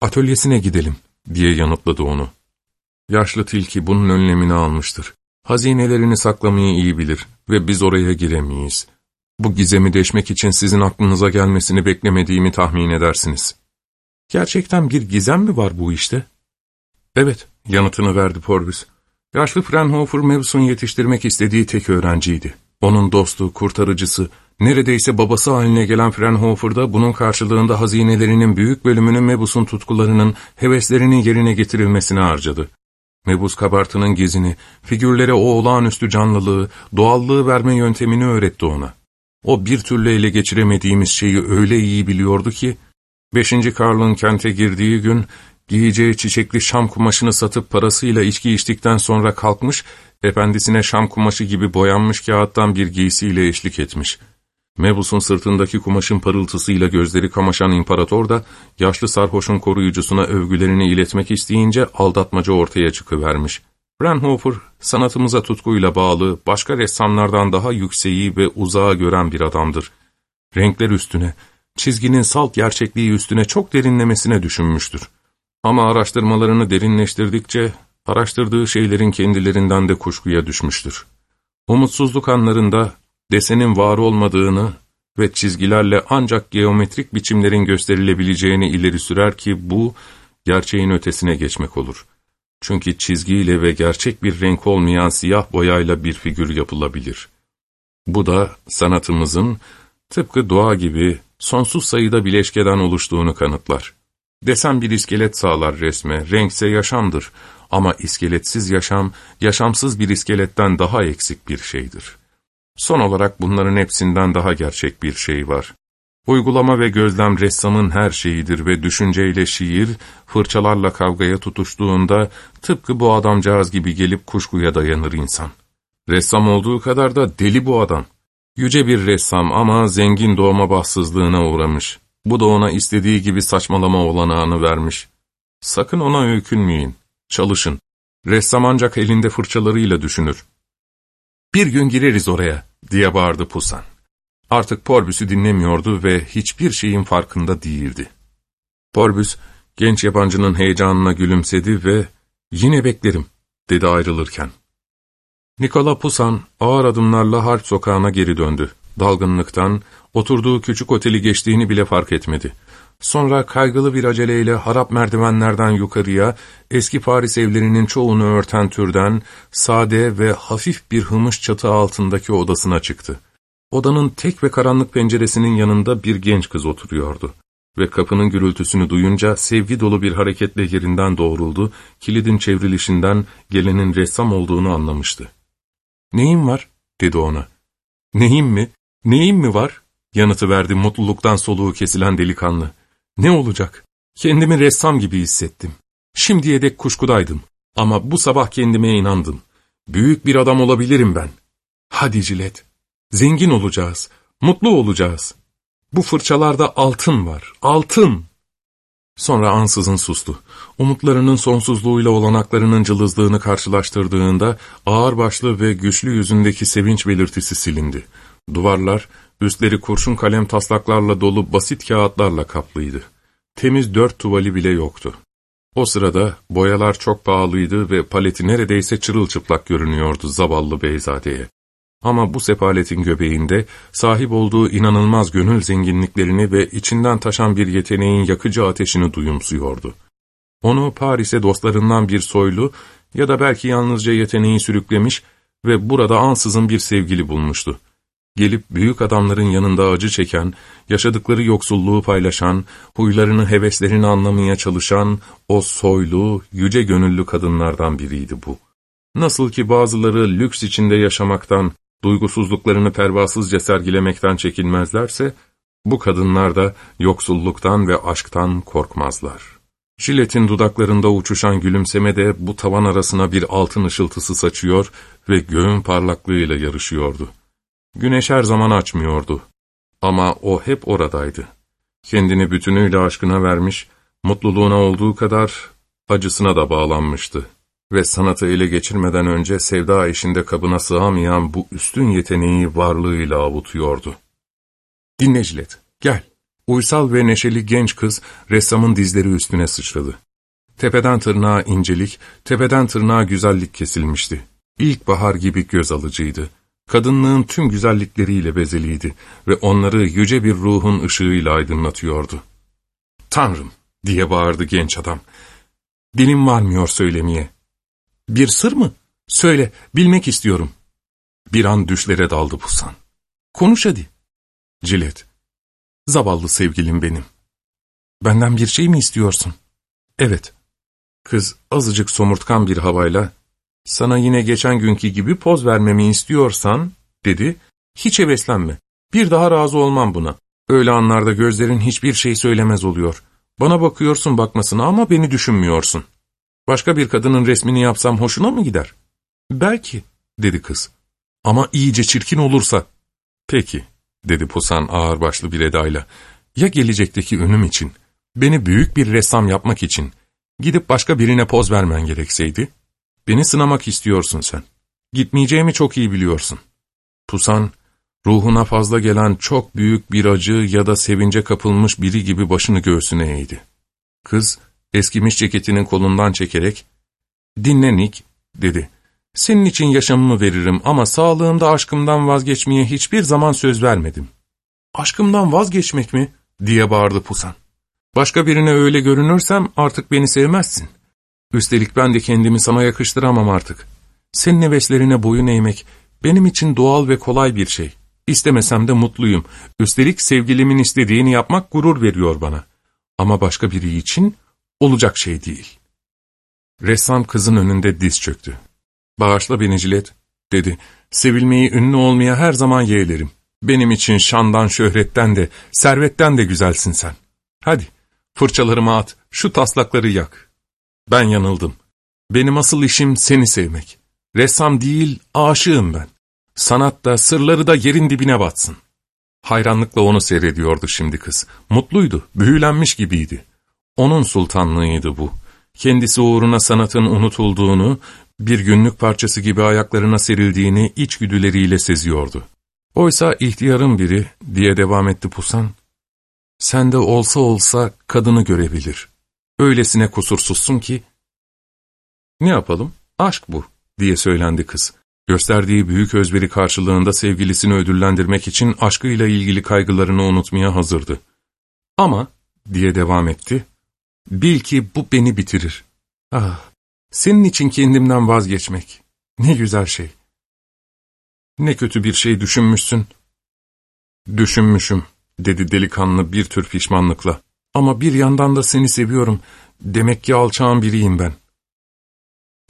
atölyesine gidelim, diye yanıtladı onu. Yaşlı tilki bunun önlemini almıştır. Hazinelerini saklamayı iyi bilir ve biz oraya giremeyiz. Bu gizemi deşmek için sizin aklınıza gelmesini beklemediğimi tahmin edersiniz. Gerçekten bir gizem mi var bu işte? Evet, yanıtını verdi Porbus. Yaşlı Fraunhofer Mevs'un yetiştirmek istediği tek öğrenciydi. Onun dostu, kurtarıcısı, neredeyse babası haline gelen Fraunhofer da bunun karşılığında hazinelerinin büyük bölümünü Mebus'un tutkularının, heveslerinin yerine getirilmesine harcadı. Mebus kabartının gizini, figürlere o olağanüstü canlılığı, doğallığı verme yöntemini öğretti ona. O bir türlü ele geçiremediğimiz şeyi öyle iyi biliyordu ki, 5. Karl'ın kente girdiği gün, giyeceği çiçekli şam kumaşını satıp parasıyla içki içtikten sonra kalkmış, efendisine şam kumaşı gibi boyanmış kağıttan bir giysiyle eşlik etmiş. Mebus'un sırtındaki kumaşın parıltısıyla gözleri kamaşan imparator da, yaşlı sarhoşun koruyucusuna övgülerini iletmek isteyince aldatmaca ortaya çıkıvermiş. Fraunhofer, sanatımıza tutkuyla bağlı, başka ressamlardan daha yükseği ve uzağa gören bir adamdır. Renkler üstüne, çizginin salt gerçekliği üstüne çok derinlemesine düşünmüştür. Ama araştırmalarını derinleştirdikçe, araştırdığı şeylerin kendilerinden de kuşkuya düşmüştür. Umutsuzluk anlarında, desenin var olmadığını ve çizgilerle ancak geometrik biçimlerin gösterilebileceğini ileri sürer ki bu, gerçeğin ötesine geçmek olur.'' Çünkü çizgiyle ve gerçek bir renk olmayan siyah boyayla bir figür yapılabilir. Bu da sanatımızın tıpkı doğa gibi sonsuz sayıda bileşkeden oluştuğunu kanıtlar. Desen bir iskelet sağlar resme, renkse yaşamdır ama iskeletsiz yaşam, yaşamsız bir iskeletten daha eksik bir şeydir. Son olarak bunların hepsinden daha gerçek bir şey var. Uygulama ve gözlem ressamın her şeyidir ve düşünceyle şiir, fırçalarla kavgaya tutuştuğunda tıpkı bu adamcağız gibi gelip kuşkuya dayanır insan. Ressam olduğu kadar da deli bu adam. Yüce bir ressam ama zengin doğma bahtsızlığına uğramış. Bu da ona istediği gibi saçmalama olanağını vermiş. Sakın ona öykünmeyin, çalışın. Ressam ancak elinde fırçalarıyla düşünür. ''Bir gün gireriz oraya.'' diye bağırdı Pusan. Artık Porbüs'ü dinlemiyordu ve hiçbir şeyin farkında değildi. Porbüs, genç yabancının heyecanına gülümsedi ve ''Yine beklerim.'' dedi ayrılırken. Nikola Pusan ağır adımlarla harp sokağına geri döndü. Dalgınlıktan, oturduğu küçük oteli geçtiğini bile fark etmedi. Sonra kaygılı bir aceleyle harap merdivenlerden yukarıya, eski Paris evlerinin çoğunu örten türden, sade ve hafif bir hımış çatı altındaki odasına çıktı. Odanın tek ve karanlık penceresinin yanında bir genç kız oturuyordu. Ve kapının gürültüsünü duyunca sevgi dolu bir hareketle yerinden doğruldu, kilidin çevrilişinden gelenin ressam olduğunu anlamıştı. ''Neyim var?'' dedi ona. ''Neyim mi? Neyim mi var?'' yanıtı verdi mutluluktan soluğu kesilen delikanlı. ''Ne olacak? Kendimi ressam gibi hissettim. Şimdiye dek kuşkudaydım ama bu sabah kendime inandım. Büyük bir adam olabilirim ben. Hadi Cilet, Zengin olacağız, mutlu olacağız. Bu fırçalarda altın var, altın. Sonra ansızın sustu. Umutlarının sonsuzluğuyla olanaklarının cılızlığını karşılaştırdığında ağırbaşlı ve güçlü yüzündeki sevinç belirtisi silindi. Duvarlar, üstleri kurşun kalem taslaklarla dolu basit kağıtlarla kaplıydı. Temiz dört tuvali bile yoktu. O sırada boyalar çok pahalıydı ve paleti neredeyse çırılçıplak görünüyordu zavallı Beyzade'ye. Ama bu sefaletin göbeğinde sahip olduğu inanılmaz gönül zenginliklerini ve içinden taşan bir yeteneğin yakıcı ateşini duyumsuyordu. Onu Paris'e dostlarından bir soylu ya da belki yalnızca yeteneği sürüklemiş ve burada ansızın bir sevgili bulmuştu. Gelip büyük adamların yanında acı çeken, yaşadıkları yoksulluğu paylaşan, huylarını heveslerini anlamaya çalışan o soylu, yüce gönüllü kadınlardan biriydi bu. Nasıl ki bazıları lüks içinde yaşamaktan, duygusuzluklarını pervasızca sergilemekten çekinmezlerse, bu kadınlar da yoksulluktan ve aşktan korkmazlar. Jilet'in dudaklarında uçuşan gülümseme de bu tavan arasına bir altın ışıltısı saçıyor ve göğün parlaklığıyla yarışıyordu. Güneş her zaman açmıyordu. Ama o hep oradaydı. Kendini bütünüyle aşkına vermiş, mutluluğuna olduğu kadar acısına da bağlanmıştı. Ve sanatı ele geçirmeden önce sevda işinde kabına sığamayan bu üstün yeteneği varlığıyla avutuyordu. Dinle Jilet, gel. Uysal ve neşeli genç kız ressamın dizleri üstüne sıçradı. Tepeden tırnağa incelik, tepeden tırnağa güzellik kesilmişti. İlkbahar gibi göz alıcıydı. Kadınlığın tüm güzellikleriyle bezeliydi ve onları yüce bir ruhun ışığıyla aydınlatıyordu. ''Tanrım!'' diye bağırdı genç adam. ''Dilim varmıyor söylemeye. Bir sır mı? Söyle, bilmek istiyorum.'' Bir an düşlere daldı Pusan. ''Konuş hadi.'' Cilet, ''Zavallı sevgilim benim. Benden bir şey mi istiyorsun?'' ''Evet.'' Kız azıcık somurtkan bir havayla sana yine geçen günkü gibi poz vermemi istiyorsan, dedi, hiç heveslenme. Bir daha razı olmam buna. Öyle anlarda gözlerin hiçbir şey söylemez oluyor. Bana bakıyorsun bakmasına ama beni düşünmüyorsun. Başka bir kadının resmini yapsam hoşuna mı gider? Belki, dedi kız. Ama iyice çirkin olursa. Peki, dedi Pusan ağırbaşlı bir edayla. Ya gelecekteki önüm için, beni büyük bir ressam yapmak için, gidip başka birine poz vermen gerekseydi? Beni sınamak istiyorsun sen. Gitmeyeceğimi çok iyi biliyorsun. Pusan, ruhuna fazla gelen çok büyük bir acı ya da sevince kapılmış biri gibi başını göğsüne eğdi. Kız, eskimiş ceketinin kolundan çekerek, ''Dinle Nick'' dedi. ''Senin için yaşamımı veririm ama sağlığımda aşkımdan vazgeçmeye hiçbir zaman söz vermedim.'' ''Aşkımdan vazgeçmek mi?'' diye bağırdı Pusan. ''Başka birine öyle görünürsem artık beni sevmezsin. Üstelik ben de kendimi sana yakıştıramam artık. Senin heveslerine boyun eğmek benim için doğal ve kolay bir şey. İstemesem de mutluyum. Üstelik sevgilimin istediğini yapmak gurur veriyor bana. Ama başka biri için olacak şey değil. Ressam kızın önünde diz çöktü. Bağışla beni Cilet, dedi. Sevilmeyi, ünlü olmaya her zaman yeğlerim. Benim için şandan, şöhretten de, servetten de güzelsin sen. Hadi, fırçalarımı at, şu taslakları yak.'' Ben yanıldım. Benim asıl işim seni sevmek. Ressam değil, aşığım ben. Sanat da, sırları da yerin dibine batsın. Hayranlıkla onu seyrediyordu şimdi kız. Mutluydu, büyülenmiş gibiydi. Onun sultanlığıydı bu. Kendisi uğruna sanatın unutulduğunu, bir günlük parçası gibi ayaklarına serildiğini içgüdüleriyle seziyordu. Oysa ihtiyarın biri, diye devam etti Pusan, sende olsa olsa kadını görebilir. Öylesine kusursuzsun ki... Ne yapalım? Aşk bu, diye söylendi kız. Gösterdiği büyük özveri karşılığında sevgilisini ödüllendirmek için aşkıyla ilgili kaygılarını unutmaya hazırdı. Ama, diye devam etti, bil ki bu beni bitirir. Ah, senin için kendimden vazgeçmek. Ne güzel şey. Ne kötü bir şey düşünmüşsün. Düşünmüşüm, dedi delikanlı bir tür pişmanlıkla. Ama bir yandan da seni seviyorum. Demek ki alçağın biriyim ben.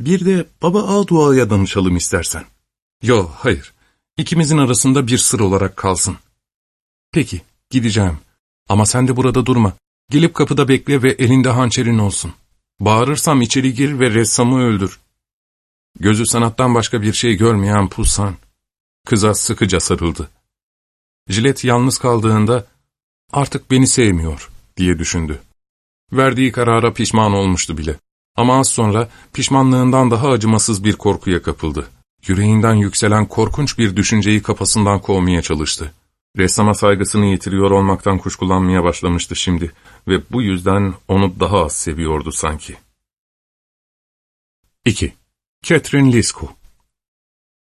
Bir de baba Adua'ya danışalım istersen. Yo, hayır. İkimizin arasında bir sır olarak kalsın. Peki, gideceğim. Ama sen de burada durma. Gelip kapıda bekle ve elinde hançerin olsun. Bağırırsam içeri gir ve ressamı öldür. Gözü sanattan başka bir şey görmeyen Pusan, kıza sıkıca sarıldı. Jilet yalnız kaldığında, artık beni sevmiyor diye düşündü. Verdiği karara pişman olmuştu bile. Ama az sonra pişmanlığından daha acımasız bir korkuya kapıldı. Yüreğinden yükselen korkunç bir düşünceyi kafasından kovmaya çalıştı. Ressama saygısını yitiriyor olmaktan kuşkulanmaya başlamıştı şimdi ve bu yüzden onu daha az seviyordu sanki. 2. Catherine Liscu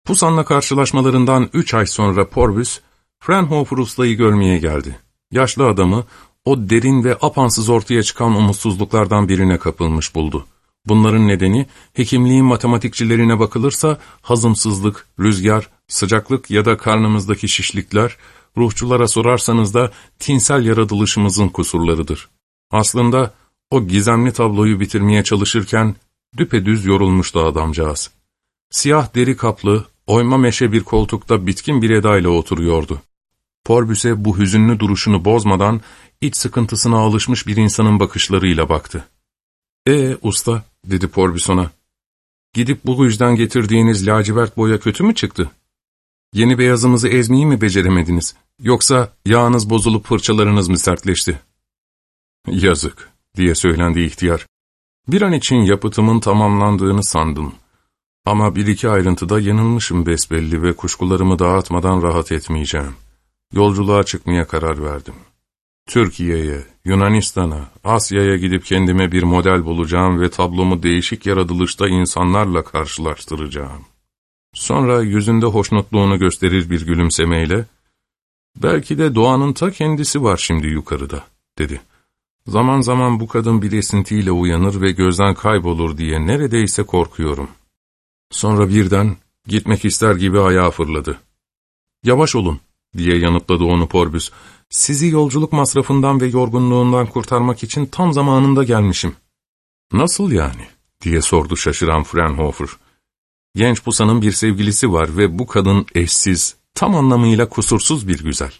Pusan'la karşılaşmalarından üç ay sonra Porvus, Fraunhofer ustayı görmeye geldi. Yaşlı adamı o derin ve apansız ortaya çıkan umutsuzluklardan birine kapılmış buldu. Bunların nedeni hekimliğin matematikçilerine bakılırsa hazımsızlık, rüzgar, sıcaklık ya da karnımızdaki şişlikler, ruhçulara sorarsanız da tinsel yaratılışımızın kusurlarıdır. Aslında o gizemli tabloyu bitirmeye çalışırken düpedüz yorulmuştu adamcağız. Siyah deri kaplı, oyma meşe bir koltukta bitkin bir edayla oturuyordu. Porbüs'e bu hüzünlü duruşunu bozmadan iç sıkıntısına alışmış bir insanın bakışlarıyla baktı. ''Ee usta'' dedi Porbüs ona. ''Gidip bu yüzden getirdiğiniz lacivert boya kötü mü çıktı? Yeni beyazımızı ezmeyi mi beceremediniz? Yoksa yağınız bozulup fırçalarınız mı sertleşti?'' ''Yazık'' diye söylendi ihtiyar. ''Bir an için yapıtımın tamamlandığını sandım. Ama bir iki ayrıntıda yanılmışım besbelli ve kuşkularımı dağıtmadan rahat etmeyeceğim. Yolculuğa çıkmaya karar verdim. Türkiye'ye, Yunanistan'a, Asya'ya gidip kendime bir model bulacağım ve tablomu değişik yaratılışta insanlarla karşılaştıracağım. Sonra yüzünde hoşnutluğunu gösterir bir gülümsemeyle, ''Belki de doğanın ta kendisi var şimdi yukarıda.'' dedi. Zaman zaman bu kadın bir esintiyle uyanır ve gözden kaybolur diye neredeyse korkuyorum. Sonra birden gitmek ister gibi ayağa fırladı. ''Yavaş olun.'' Diye yanıtladı onu Porbüs. ''Sizi yolculuk masrafından ve yorgunluğundan kurtarmak için tam zamanında gelmişim.'' ''Nasıl yani?'' diye sordu şaşıran Frenhofer. Genç Pusa'nın bir sevgilisi var ve bu kadın eşsiz, tam anlamıyla kusursuz bir güzel.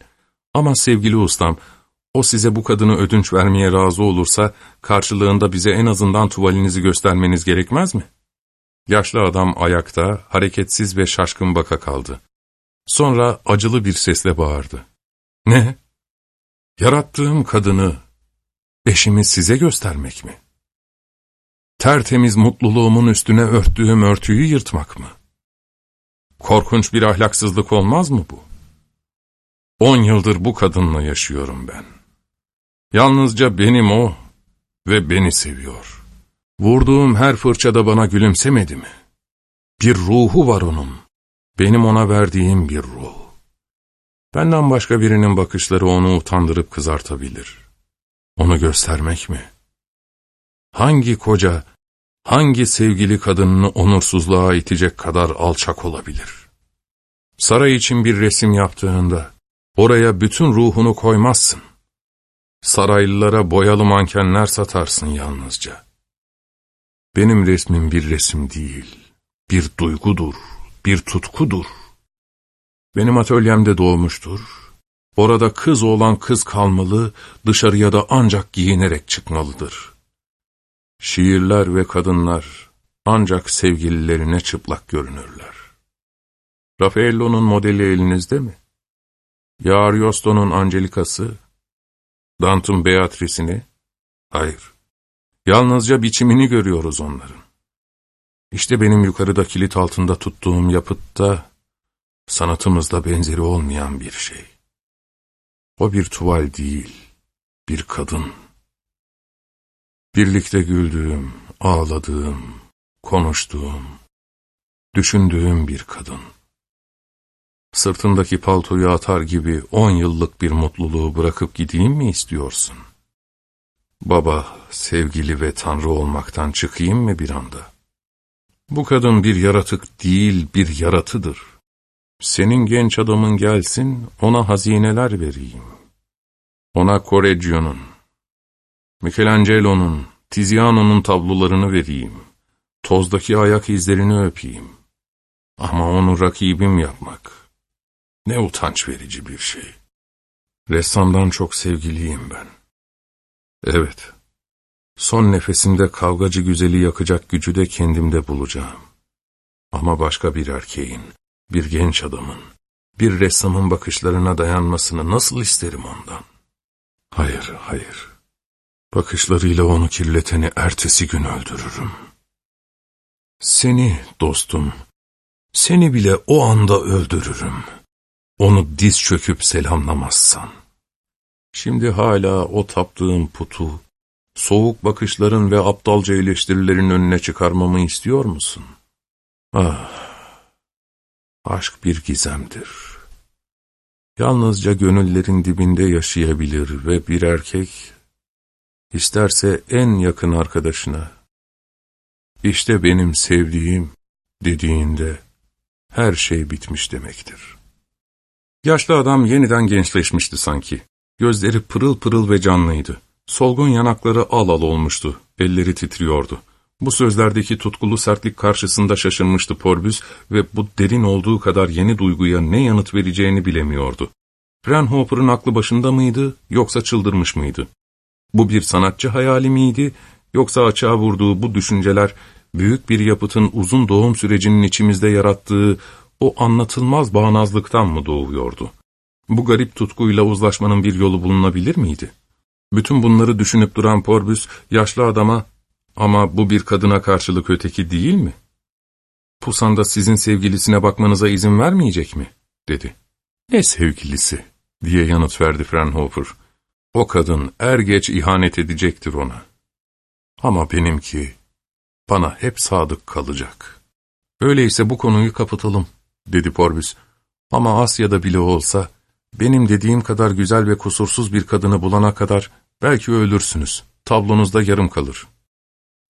Ama sevgili ustam, o size bu kadını ödünç vermeye razı olursa, karşılığında bize en azından tuvalinizi göstermeniz gerekmez mi? Yaşlı adam ayakta, hareketsiz ve şaşkın baka kaldı. Sonra acılı bir sesle bağırdı. Ne? Yarattığım kadını, eşimi size göstermek mi? Tertemiz mutluluğumun üstüne örttüğüm örtüyü yırtmak mı? Korkunç bir ahlaksızlık olmaz mı bu? On yıldır bu kadınla yaşıyorum ben. Yalnızca benim o ve beni seviyor. Vurduğum her fırçada bana gülümsemedi mi? Bir ruhu var onun. Benim ona verdiğim bir ruh. Benden başka birinin bakışları onu utandırıp kızartabilir. Onu göstermek mi? Hangi koca, hangi sevgili kadınını onursuzluğa itecek kadar alçak olabilir? Saray için bir resim yaptığında, oraya bütün ruhunu koymazsın. Saraylılara boyalı mankenler satarsın yalnızca. Benim resmim bir resim değil, bir duygudur, bir tutkudur. Benim atölyemde doğmuştur. Orada kız olan kız kalmalı, dışarıya da ancak giyinerek çıkmalıdır. Şiirler ve kadınlar ancak sevgililerine çıplak görünürler. Raffaello'nun modeli elinizde mi? Ya Ariosto'nun Angelikası? Dante'ın Beatrice'ini? Hayır. Yalnızca biçimini görüyoruz onların. İşte benim yukarıda kilit altında tuttuğum yapıtta, sanatımızda benzeri olmayan bir şey. O bir tuval değil, bir kadın. Birlikte güldüğüm, ağladığım, konuştuğum, düşündüğüm bir kadın. Sırtındaki paltoyu atar gibi on yıllık bir mutluluğu bırakıp gideyim mi istiyorsun? Baba, sevgili ve tanrı olmaktan çıkayım mı bir anda? Bu kadın bir yaratık değil, bir yaratıdır. Senin genç adamın gelsin, ona hazineler vereyim. Ona Correggio'nun, Michelangelo'nun, Tiziano'nun tablolarını vereyim. Tozdaki ayak izlerini öpeyim. Ama onu rakibim yapmak, ne utanç verici bir şey. Ressamdan çok sevgiliyim ben. Evet, son nefesimde kavgacı güzeli yakacak gücü de kendimde bulacağım. Ama başka bir erkeğin, bir genç adamın, bir ressamın bakışlarına dayanmasını nasıl isterim ondan? Hayır, hayır. Bakışlarıyla onu kirleteni ertesi gün öldürürüm. Seni dostum, seni bile o anda öldürürüm. Onu diz çöküp selamlamazsan. Şimdi hala o taptığın putu, soğuk bakışların ve aptalca eleştirilerin önüne çıkarmamı istiyor musun? Ah, aşk bir gizemdir. Yalnızca gönüllerin dibinde yaşayabilir ve bir erkek, isterse en yakın arkadaşına, işte benim sevdiğim dediğinde her şey bitmiş demektir. Yaşlı adam yeniden gençleşmişti sanki. Gözleri pırıl pırıl ve canlıydı. Solgun yanakları al al olmuştu, elleri titriyordu. Bu sözlerdeki tutkulu sertlik karşısında şaşırmıştı Porbus ve bu derin olduğu kadar yeni duyguya ne yanıt vereceğini bilemiyordu. Fraunhofer'ın aklı başında mıydı yoksa çıldırmış mıydı? Bu bir sanatçı hayali miydi yoksa açığa vurduğu bu düşünceler büyük bir yapıtın uzun doğum sürecinin içimizde yarattığı o anlatılmaz bağnazlıktan mı doğuyordu? Bu garip tutkuyla uzlaşmanın bir yolu bulunabilir miydi? Bütün bunları düşünüp duran Porbus, yaşlı adama, ''Ama bu bir kadına karşılık öteki değil mi? Pusan da sizin sevgilisine bakmanıza izin vermeyecek mi?'' dedi. ''Ne sevgilisi?'' diye yanıt verdi Fraunhofer. ''O kadın er geç ihanet edecektir ona. Ama benimki bana hep sadık kalacak.'' ''Öyleyse bu konuyu kapatalım.'' dedi Porbus. ''Ama Asya'da bile olsa benim dediğim kadar güzel ve kusursuz bir kadını bulana kadar belki ölürsünüz. Tablonuzda yarım kalır.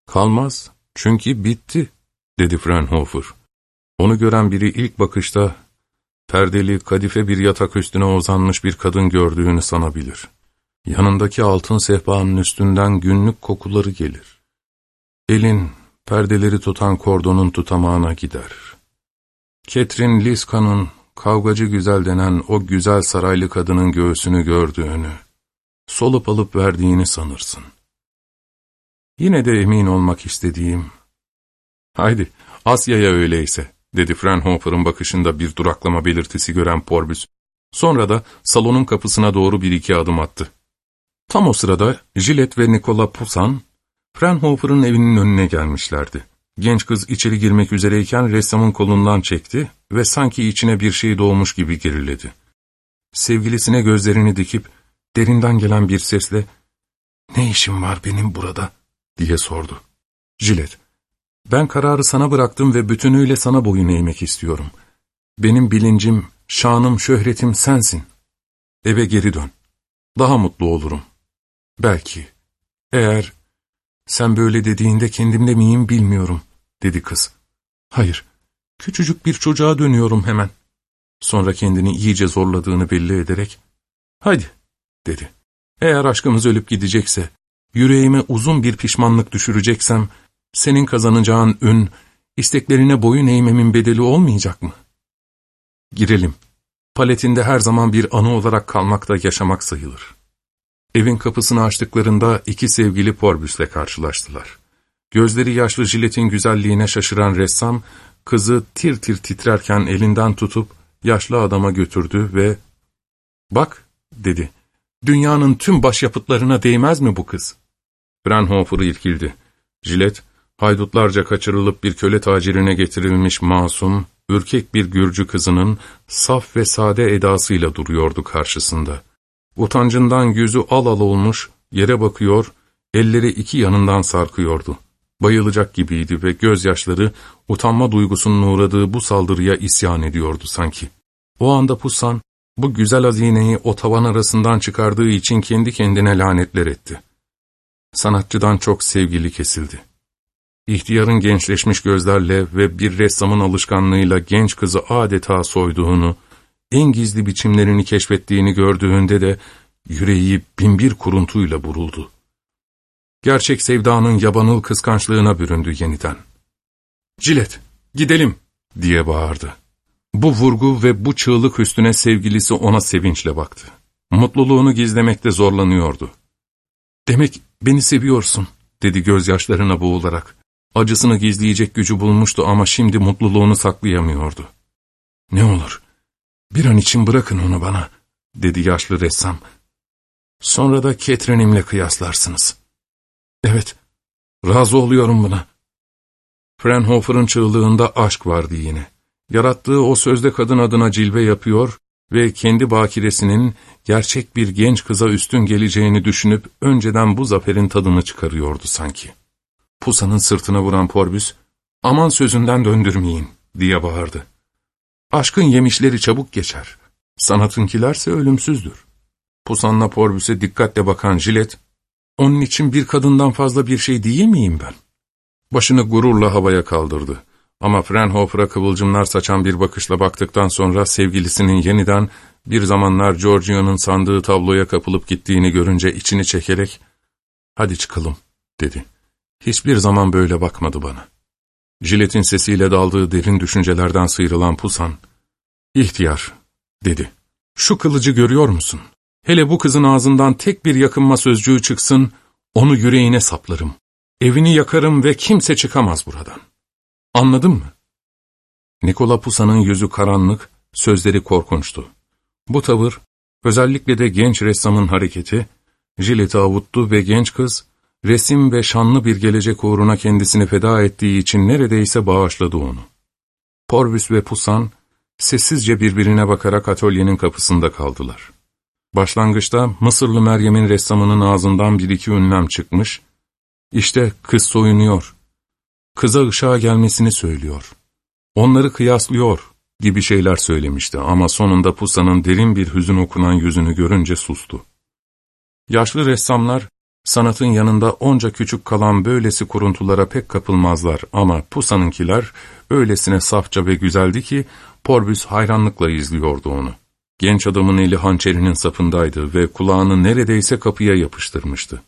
Kalmaz, çünkü bitti, dedi Fraunhofer. Onu gören biri ilk bakışta, perdeli, kadife bir yatak üstüne uzanmış bir kadın gördüğünü sanabilir. Yanındaki altın sehpanın üstünden günlük kokuları gelir. Elin, perdeleri tutan kordonun tutamağına gider. Catherine Liska'nın kavgacı güzel denen o güzel saraylı kadının göğsünü gördüğünü, solup alıp verdiğini sanırsın. Yine de emin olmak istediğim, haydi Asya'ya öyleyse, dedi Fraunhofer'ın bakışında bir duraklama belirtisi gören Porbus. Sonra da salonun kapısına doğru bir iki adım attı. Tam o sırada Jilet ve Nikola Pusan, Fraunhofer'ın evinin önüne gelmişlerdi. Genç kız içeri girmek üzereyken ressamın kolundan çekti ve sanki içine bir şey doğmuş gibi geriledi. Sevgilisine gözlerini dikip derinden gelen bir sesle ''Ne işim var benim burada?'' diye sordu. Jilet, ''Ben kararı sana bıraktım ve bütünüyle sana boyun eğmek istiyorum. Benim bilincim, şanım, şöhretim sensin. Eve geri dön. Daha mutlu olurum. Belki. Eğer sen böyle dediğinde kendimde miyim bilmiyorum dedi kız. Hayır, küçücük bir çocuğa dönüyorum hemen. Sonra kendini iyice zorladığını belli ederek, hadi dedi. Eğer aşkımız ölüp gidecekse, yüreğime uzun bir pişmanlık düşüreceksem, senin kazanacağın ün, isteklerine boyun eğmemin bedeli olmayacak mı? Girelim. Paletinde her zaman bir anı olarak kalmak da yaşamak sayılır. Evin kapısını açtıklarında iki sevgili Porbüs'le karşılaştılar. Gözleri yaşlı jiletin güzelliğine şaşıran ressam, kızı tir tir titrerken elinden tutup yaşlı adama götürdü ve ''Bak'' dedi, ''dünyanın tüm başyapıtlarına değmez mi bu kız?'' Fraunhofer irkildi. Jilet, haydutlarca kaçırılıp bir köle tacirine getirilmiş masum, ürkek bir Gürcü kızının saf ve sade edasıyla duruyordu karşısında. Utancından yüzü al al olmuş, yere bakıyor, elleri iki yanından sarkıyordu. Bayılacak gibiydi ve gözyaşları utanma duygusunun uğradığı bu saldırıya isyan ediyordu sanki. O anda Pusan, bu güzel hazineyi o tavan arasından çıkardığı için kendi kendine lanetler etti. Sanatçıdan çok sevgili kesildi. İhtiyarın gençleşmiş gözlerle ve bir ressamın alışkanlığıyla genç kızı adeta soyduğunu, en gizli biçimlerini keşfettiğini gördüğünde de yüreği binbir kuruntuyla buruldu. Gerçek sevdanın yabanıl kıskançlığına büründü yeniden. ''Cilet, gidelim!'' diye bağırdı. Bu vurgu ve bu çığlık üstüne sevgilisi ona sevinçle baktı. Mutluluğunu gizlemekte zorlanıyordu. ''Demek beni seviyorsun.'' dedi gözyaşlarına boğularak. Acısını gizleyecek gücü bulmuştu ama şimdi mutluluğunu saklayamıyordu. ''Ne olur, bir an için bırakın onu bana.'' dedi yaşlı ressam. ''Sonra da Catherine'imle kıyaslarsınız.'' Evet, razı oluyorum buna. Fraunhofer'ın çığlığında aşk vardı yine. Yarattığı o sözde kadın adına cilve yapıyor ve kendi bakiresinin gerçek bir genç kıza üstün geleceğini düşünüp önceden bu zaferin tadını çıkarıyordu sanki. Pusa'nın sırtına vuran Porbüs, ''Aman sözünden döndürmeyin.'' diye bağırdı. ''Aşkın yemişleri çabuk geçer. Sanatınkilerse ölümsüzdür.'' Pusan'la Porbüs'e dikkatle bakan Jilet, onun için bir kadından fazla bir şey değil miyim ben? Başını gururla havaya kaldırdı. Ama Fraunhofer'a kıvılcımlar saçan bir bakışla baktıktan sonra sevgilisinin yeniden bir zamanlar Giorgio'nun sandığı tabloya kapılıp gittiğini görünce içini çekerek ''Hadi çıkalım'' dedi. hiçbir zaman böyle bakmadı bana. Jiletin sesiyle daldığı derin düşüncelerden sıyrılan Pusan, ''İhtiyar'' dedi. ''Şu kılıcı görüyor musun? Hele bu kızın ağzından tek bir yakınma sözcüğü çıksın, onu yüreğine saplarım. Evini yakarım ve kimse çıkamaz buradan. Anladın mı?'' Nikola Pusa'nın yüzü karanlık, sözleri korkunçtu. Bu tavır, özellikle de genç ressamın hareketi, jileti avuttu ve genç kız, resim ve şanlı bir gelecek uğruna kendisini feda ettiği için neredeyse bağışladı onu. Porvus ve Pusan, sessizce birbirine bakarak atölyenin kapısında kaldılar. Başlangıçta Mısırlı Meryem'in ressamının ağzından bir iki ünlem çıkmış, işte kız soyunuyor, kıza ışığa gelmesini söylüyor, onları kıyaslıyor gibi şeyler söylemişti ama sonunda Pusa'nın derin bir hüzün okunan yüzünü görünce sustu. Yaşlı ressamlar, sanatın yanında onca küçük kalan böylesi kuruntulara pek kapılmazlar ama Pusa'nınkiler öylesine safça ve güzeldi ki Porbüs hayranlıkla izliyordu onu. Genç adamın eli hançerinin sapındaydı ve kulağını neredeyse kapıya yapıştırmıştı.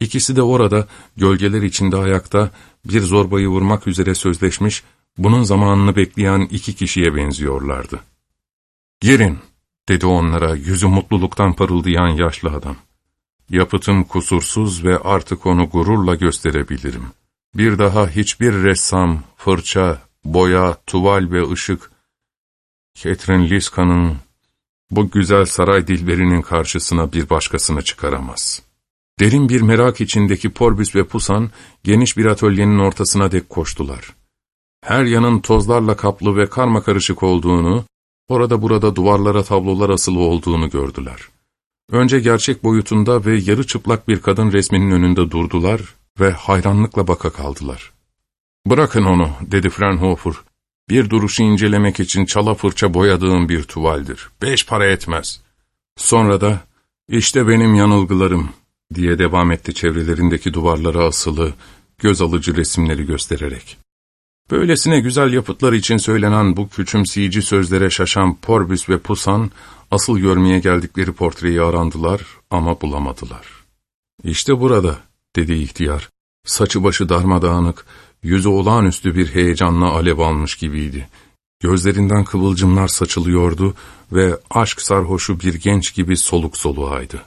İkisi de orada, gölgeler içinde ayakta, bir zorbayı vurmak üzere sözleşmiş, bunun zamanını bekleyen iki kişiye benziyorlardı. ''Girin'' dedi onlara yüzü mutluluktan parıldayan yaşlı adam. Yapıtım kusursuz ve artık onu gururla gösterebilirim. Bir daha hiçbir ressam, fırça, boya, tuval ve ışık, Catherine Liska'nın bu güzel saray dilberinin karşısına bir başkasını çıkaramaz. Derin bir merak içindeki Porbus ve Pusan, geniş bir atölyenin ortasına dek koştular. Her yanın tozlarla kaplı ve karma karışık olduğunu, orada burada duvarlara tablolar asılı olduğunu gördüler. Önce gerçek boyutunda ve yarı çıplak bir kadın resminin önünde durdular ve hayranlıkla baka kaldılar. ''Bırakın onu'' dedi Fraunhofer. ''Bir duruşu incelemek için çala fırça boyadığım bir tuvaldir. Beş para etmez.'' Sonra da ''İşte benim yanılgılarım'' diye devam etti çevrelerindeki duvarlara asılı, göz alıcı resimleri göstererek. Böylesine güzel yapıtlar için söylenen bu küçümseyici sözlere şaşan Porbus ve Pusan, asıl görmeye geldikleri portreyi arandılar ama bulamadılar. ''İşte burada'' dedi ihtiyar. Saçı başı darmadağınık, yüzü olağanüstü bir heyecanla alev almış gibiydi. Gözlerinden kıvılcımlar saçılıyordu ve aşk sarhoşu bir genç gibi soluk soluğaydı.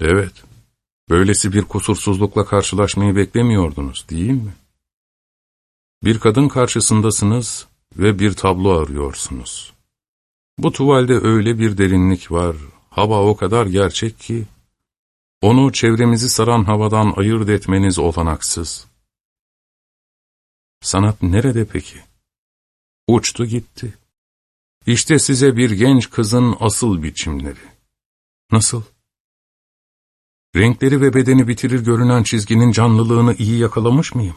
''Evet, böylesi bir kusursuzlukla karşılaşmayı beklemiyordunuz değil mi?'' Bir kadın karşısındasınız ve bir tablo arıyorsunuz. Bu tuvalde öyle bir derinlik var, hava o kadar gerçek ki, onu çevremizi saran havadan ayırt etmeniz olanaksız. Sanat nerede peki? Uçtu gitti. İşte size bir genç kızın asıl biçimleri. Nasıl? Renkleri ve bedeni bitirir görünen çizginin canlılığını iyi yakalamış mıyım?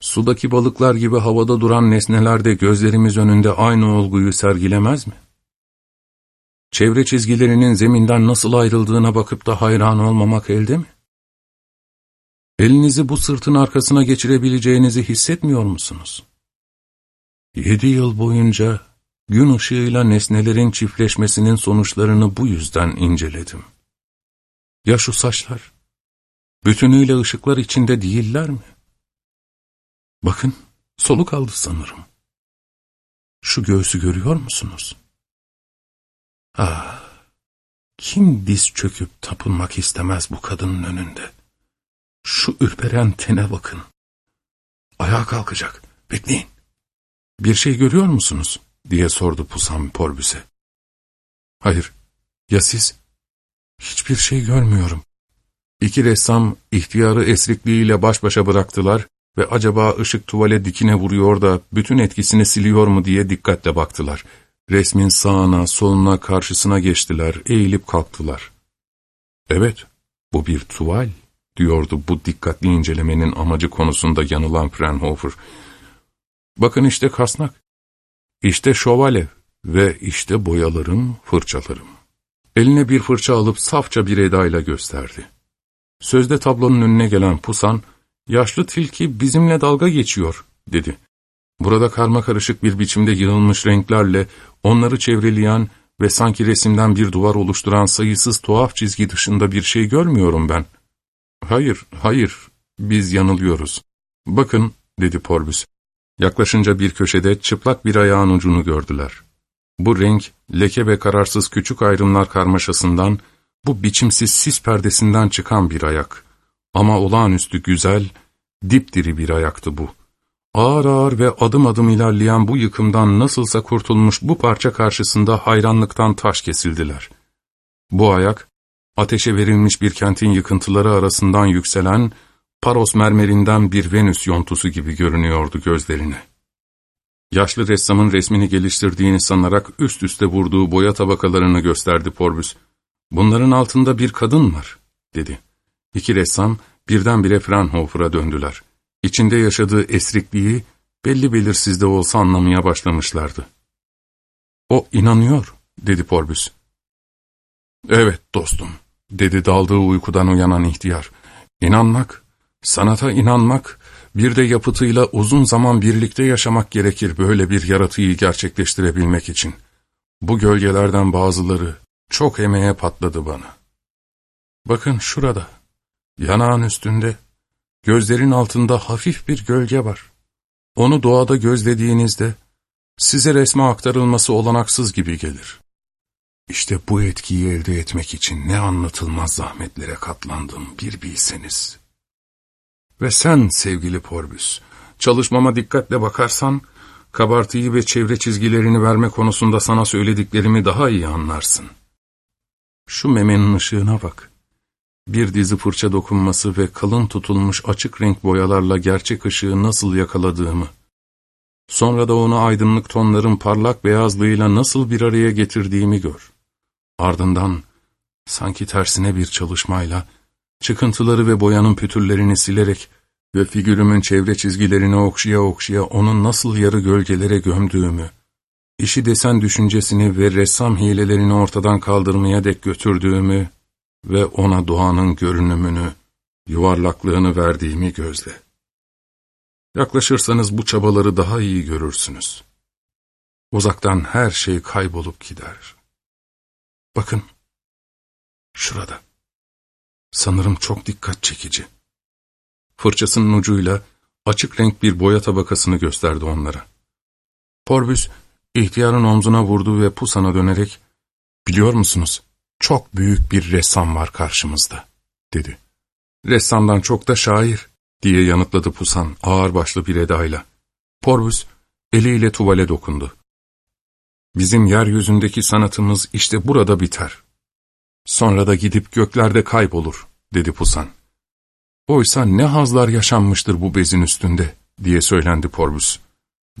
Sudaki balıklar gibi havada duran nesneler de gözlerimiz önünde aynı olguyu sergilemez mi? Çevre çizgilerinin zeminden nasıl ayrıldığına bakıp da hayran olmamak elde mi? Elinizi bu sırtın arkasına geçirebileceğinizi hissetmiyor musunuz? Yedi yıl boyunca gün ışığıyla nesnelerin çiftleşmesinin sonuçlarını bu yüzden inceledim. Ya şu saçlar? Bütünüyle ışıklar içinde değiller mi? Bakın, soluk aldı sanırım. Şu göğsü görüyor musunuz? Ah, kim diz çöküp tapınmak istemez bu kadının önünde? Şu ürperen tene bakın. Ayağa kalkacak, bekleyin. Bir şey görüyor musunuz? diye sordu Pusam Porbüs'e. Hayır, ya siz? Hiçbir şey görmüyorum. İki ressam ihtiyarı esrikliğiyle baş başa bıraktılar ve acaba ışık tuvale dikine vuruyor da bütün etkisini siliyor mu diye dikkatle baktılar. Resmin sağına, soluna, karşısına geçtiler, eğilip kalktılar. Evet, bu bir tuval, diyordu bu dikkatli incelemenin amacı konusunda yanılan Frenhofer. Bakın işte kasnak, işte şövalye ve işte boyalarım, fırçalarım. Eline bir fırça alıp safça bir edayla gösterdi. Sözde tablonun önüne gelen Pusan, Yaşlı tilki bizimle dalga geçiyor, dedi. Burada karma karışık bir biçimde yığılmış renklerle onları çevreleyen ve sanki resimden bir duvar oluşturan sayısız tuhaf çizgi dışında bir şey görmüyorum ben. Hayır, hayır, Biz yanılıyoruz. Bakın, dedi Porbus. Yaklaşınca bir köşede çıplak bir ayağın ucunu gördüler. Bu renk, leke ve kararsız küçük ayrımlar karmaşasından, bu biçimsiz sis perdesinden çıkan bir ayak. Ama olağanüstü güzel, dipdiri bir ayaktı bu. Ağır ağır ve adım adım ilerleyen bu yıkımdan nasılsa kurtulmuş bu parça karşısında hayranlıktan taş kesildiler. Bu ayak, ateşe verilmiş bir kentin yıkıntıları arasından yükselen, Paros mermerinden bir Venüs yontusu gibi görünüyordu gözlerine. Yaşlı ressamın resmini geliştirdiğini sanarak üst üste vurduğu boya tabakalarını gösterdi Porbus. ''Bunların altında bir kadın var.'' dedi. İki ressam birdenbire Fraunhofer'a döndüler. İçinde yaşadığı esrikliği belli belirsiz de olsa anlamaya başlamışlardı. ''O inanıyor.'' dedi Porbus. ''Evet dostum.'' Dedi daldığı uykudan uyanan ihtiyar. ''İnanmak, sanata inanmak, bir de yapıtıyla uzun zaman birlikte yaşamak gerekir böyle bir yaratıyı gerçekleştirebilmek için. Bu gölgelerden bazıları çok emeğe patladı bana. Bakın şurada, yanağın üstünde, gözlerin altında hafif bir gölge var. Onu doğada gözlediğinizde, size resme aktarılması olanaksız gibi gelir. İşte bu etkiyi elde etmek için ne anlatılmaz zahmetlere katlandım bir bilseniz. Ve sen sevgili Porbüs, çalışmama dikkatle bakarsan, kabartıyı ve çevre çizgilerini verme konusunda sana söylediklerimi daha iyi anlarsın. Şu memenin ışığına bak. Bir dizi fırça dokunması ve kalın tutulmuş açık renk boyalarla gerçek ışığı nasıl yakaladığımı, sonra da onu aydınlık tonların parlak beyazlığıyla nasıl bir araya getirdiğimi gör. Ardından, sanki tersine bir çalışmayla, çıkıntıları ve boyanın pütürlerini silerek ve figürümün çevre çizgilerini okşaya okşaya onun nasıl yarı gölgelere gömdüğümü, işi desen düşüncesini ve ressam hilelerini ortadan kaldırmaya dek götürdüğümü ve ona doğanın görünümünü, yuvarlaklığını verdiğimi gözle. Yaklaşırsanız bu çabaları daha iyi görürsünüz. Uzaktan her şey kaybolup gider. Bakın, şurada. Sanırım çok dikkat çekici. Fırçasının ucuyla açık renk bir boya tabakasını gösterdi onlara. Porbüs, ihtiyarın omzuna vurdu ve Pusan'a dönerek, ''Biliyor musunuz, çok büyük bir ressam var karşımızda.'' dedi. ''Ressamdan çok da şair.'' diye yanıtladı Pusan ağırbaşlı bir edayla. Porbüs, eliyle tuvale dokundu. ''Bizim yeryüzündeki sanatımız işte burada biter. Sonra da gidip göklerde kaybolur.'' dedi Pusan. Oysa ne hazlar yaşanmıştır bu bezin üstünde, diye söylendi Porbus.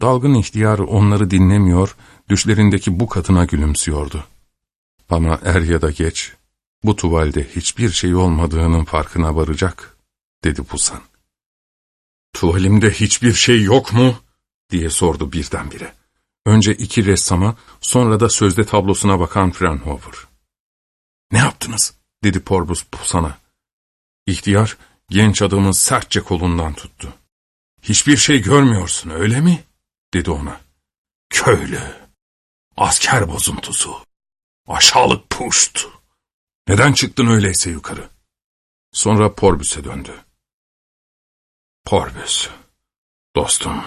Dalgın ihtiyar onları dinlemiyor, düşlerindeki bu kadına gülümsüyordu. Ama er ya da geç, bu tuvalde hiçbir şey olmadığının farkına varacak, dedi Pusan. Tuvalimde hiçbir şey yok mu? diye sordu birdenbire. Önce iki ressama, sonra da sözde tablosuna bakan Fraunhofer. Ne yaptınız? dedi Porbus Pusan'a. İhtiyar, Genç adamın sertçe kolundan tuttu. Hiçbir şey görmüyorsun öyle mi? dedi ona. Köylü, asker bozuntusu, aşağılık puşt. Neden çıktın öyleyse yukarı? Sonra Porbüs'e döndü. Porbüs, dostum,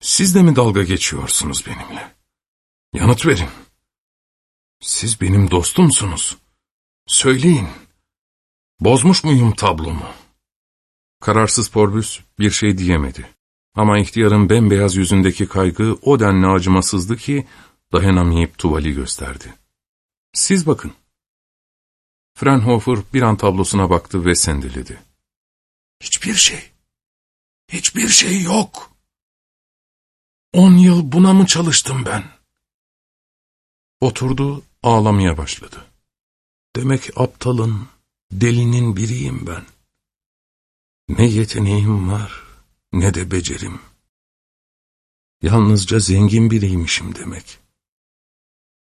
siz de mi dalga geçiyorsunuz benimle? Yanıt verin. Siz benim dostumsunuz. Söyleyin, bozmuş muyum tablomu? Kararsız Porbüs bir şey diyemedi. Ama ihtiyarın bembeyaz yüzündeki kaygı o denli acımasızdı ki dayanamayıp tuvali gösterdi. Siz bakın. Fraunhofer bir an tablosuna baktı ve sendeledi. Hiçbir şey. Hiçbir şey yok. On yıl buna mı çalıştım ben? Oturdu, ağlamaya başladı. Demek aptalın, delinin biriyim ben. Ne yeteneğim var, ne de becerim. Yalnızca zengin biriymişim demek.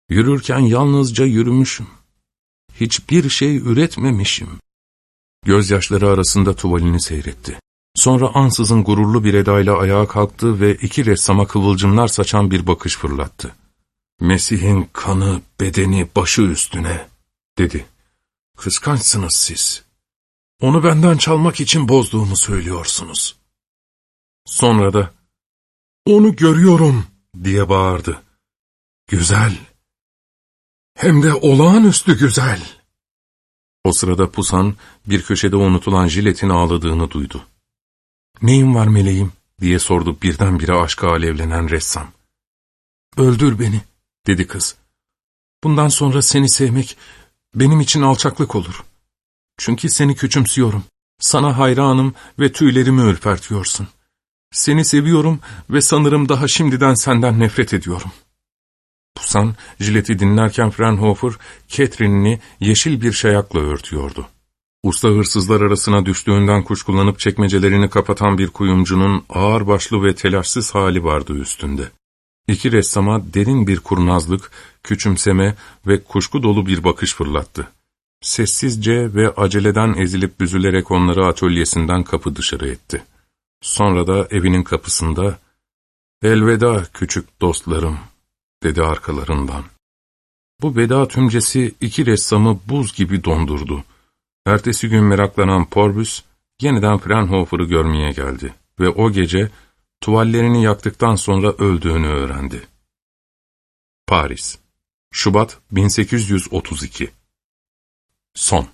Yürürken yalnızca yürümüşüm. Hiçbir şey üretmemişim. Gözyaşları arasında tuvalini seyretti. Sonra ansızın gururlu bir edayla ayağa kalktı ve iki ressama kıvılcımlar saçan bir bakış fırlattı. Mesih'in kanı, bedeni, başı üstüne, dedi. Kıskançsınız siz. Onu benden çalmak için bozduğumu söylüyorsunuz. Sonra da, onu görüyorum diye bağırdı. Güzel. Hem de olağanüstü güzel. O sırada Pusan bir köşede unutulan jiletin ağladığını duydu. Neyim var meleğim diye sordu birdenbire aşka alevlenen ressam. Öldür beni dedi kız. Bundan sonra seni sevmek benim için alçaklık olur. Çünkü seni küçümsüyorum. Sana hayranım ve tüylerimi ürpertiyorsun. Seni seviyorum ve sanırım daha şimdiden senden nefret ediyorum. Pusan, jileti dinlerken Fraunhofer, Catherine'ini yeşil bir şayakla örtüyordu. Usta hırsızlar arasına düştüğünden kuşkulanıp çekmecelerini kapatan bir kuyumcunun ağırbaşlı ve telaşsız hali vardı üstünde. İki ressama derin bir kurnazlık, küçümseme ve kuşku dolu bir bakış fırlattı. Sessizce ve aceleden ezilip büzülerek onları atölyesinden kapı dışarı etti. Sonra da evinin kapısında, ''Elveda küçük dostlarım'' dedi arkalarından. Bu veda tümcesi iki ressamı buz gibi dondurdu. Ertesi gün meraklanan Porbus, yeniden Fraunhofer'ı görmeye geldi ve o gece tuvallerini yaktıktan sonra öldüğünü öğrendi. Paris, Şubat 1832 Son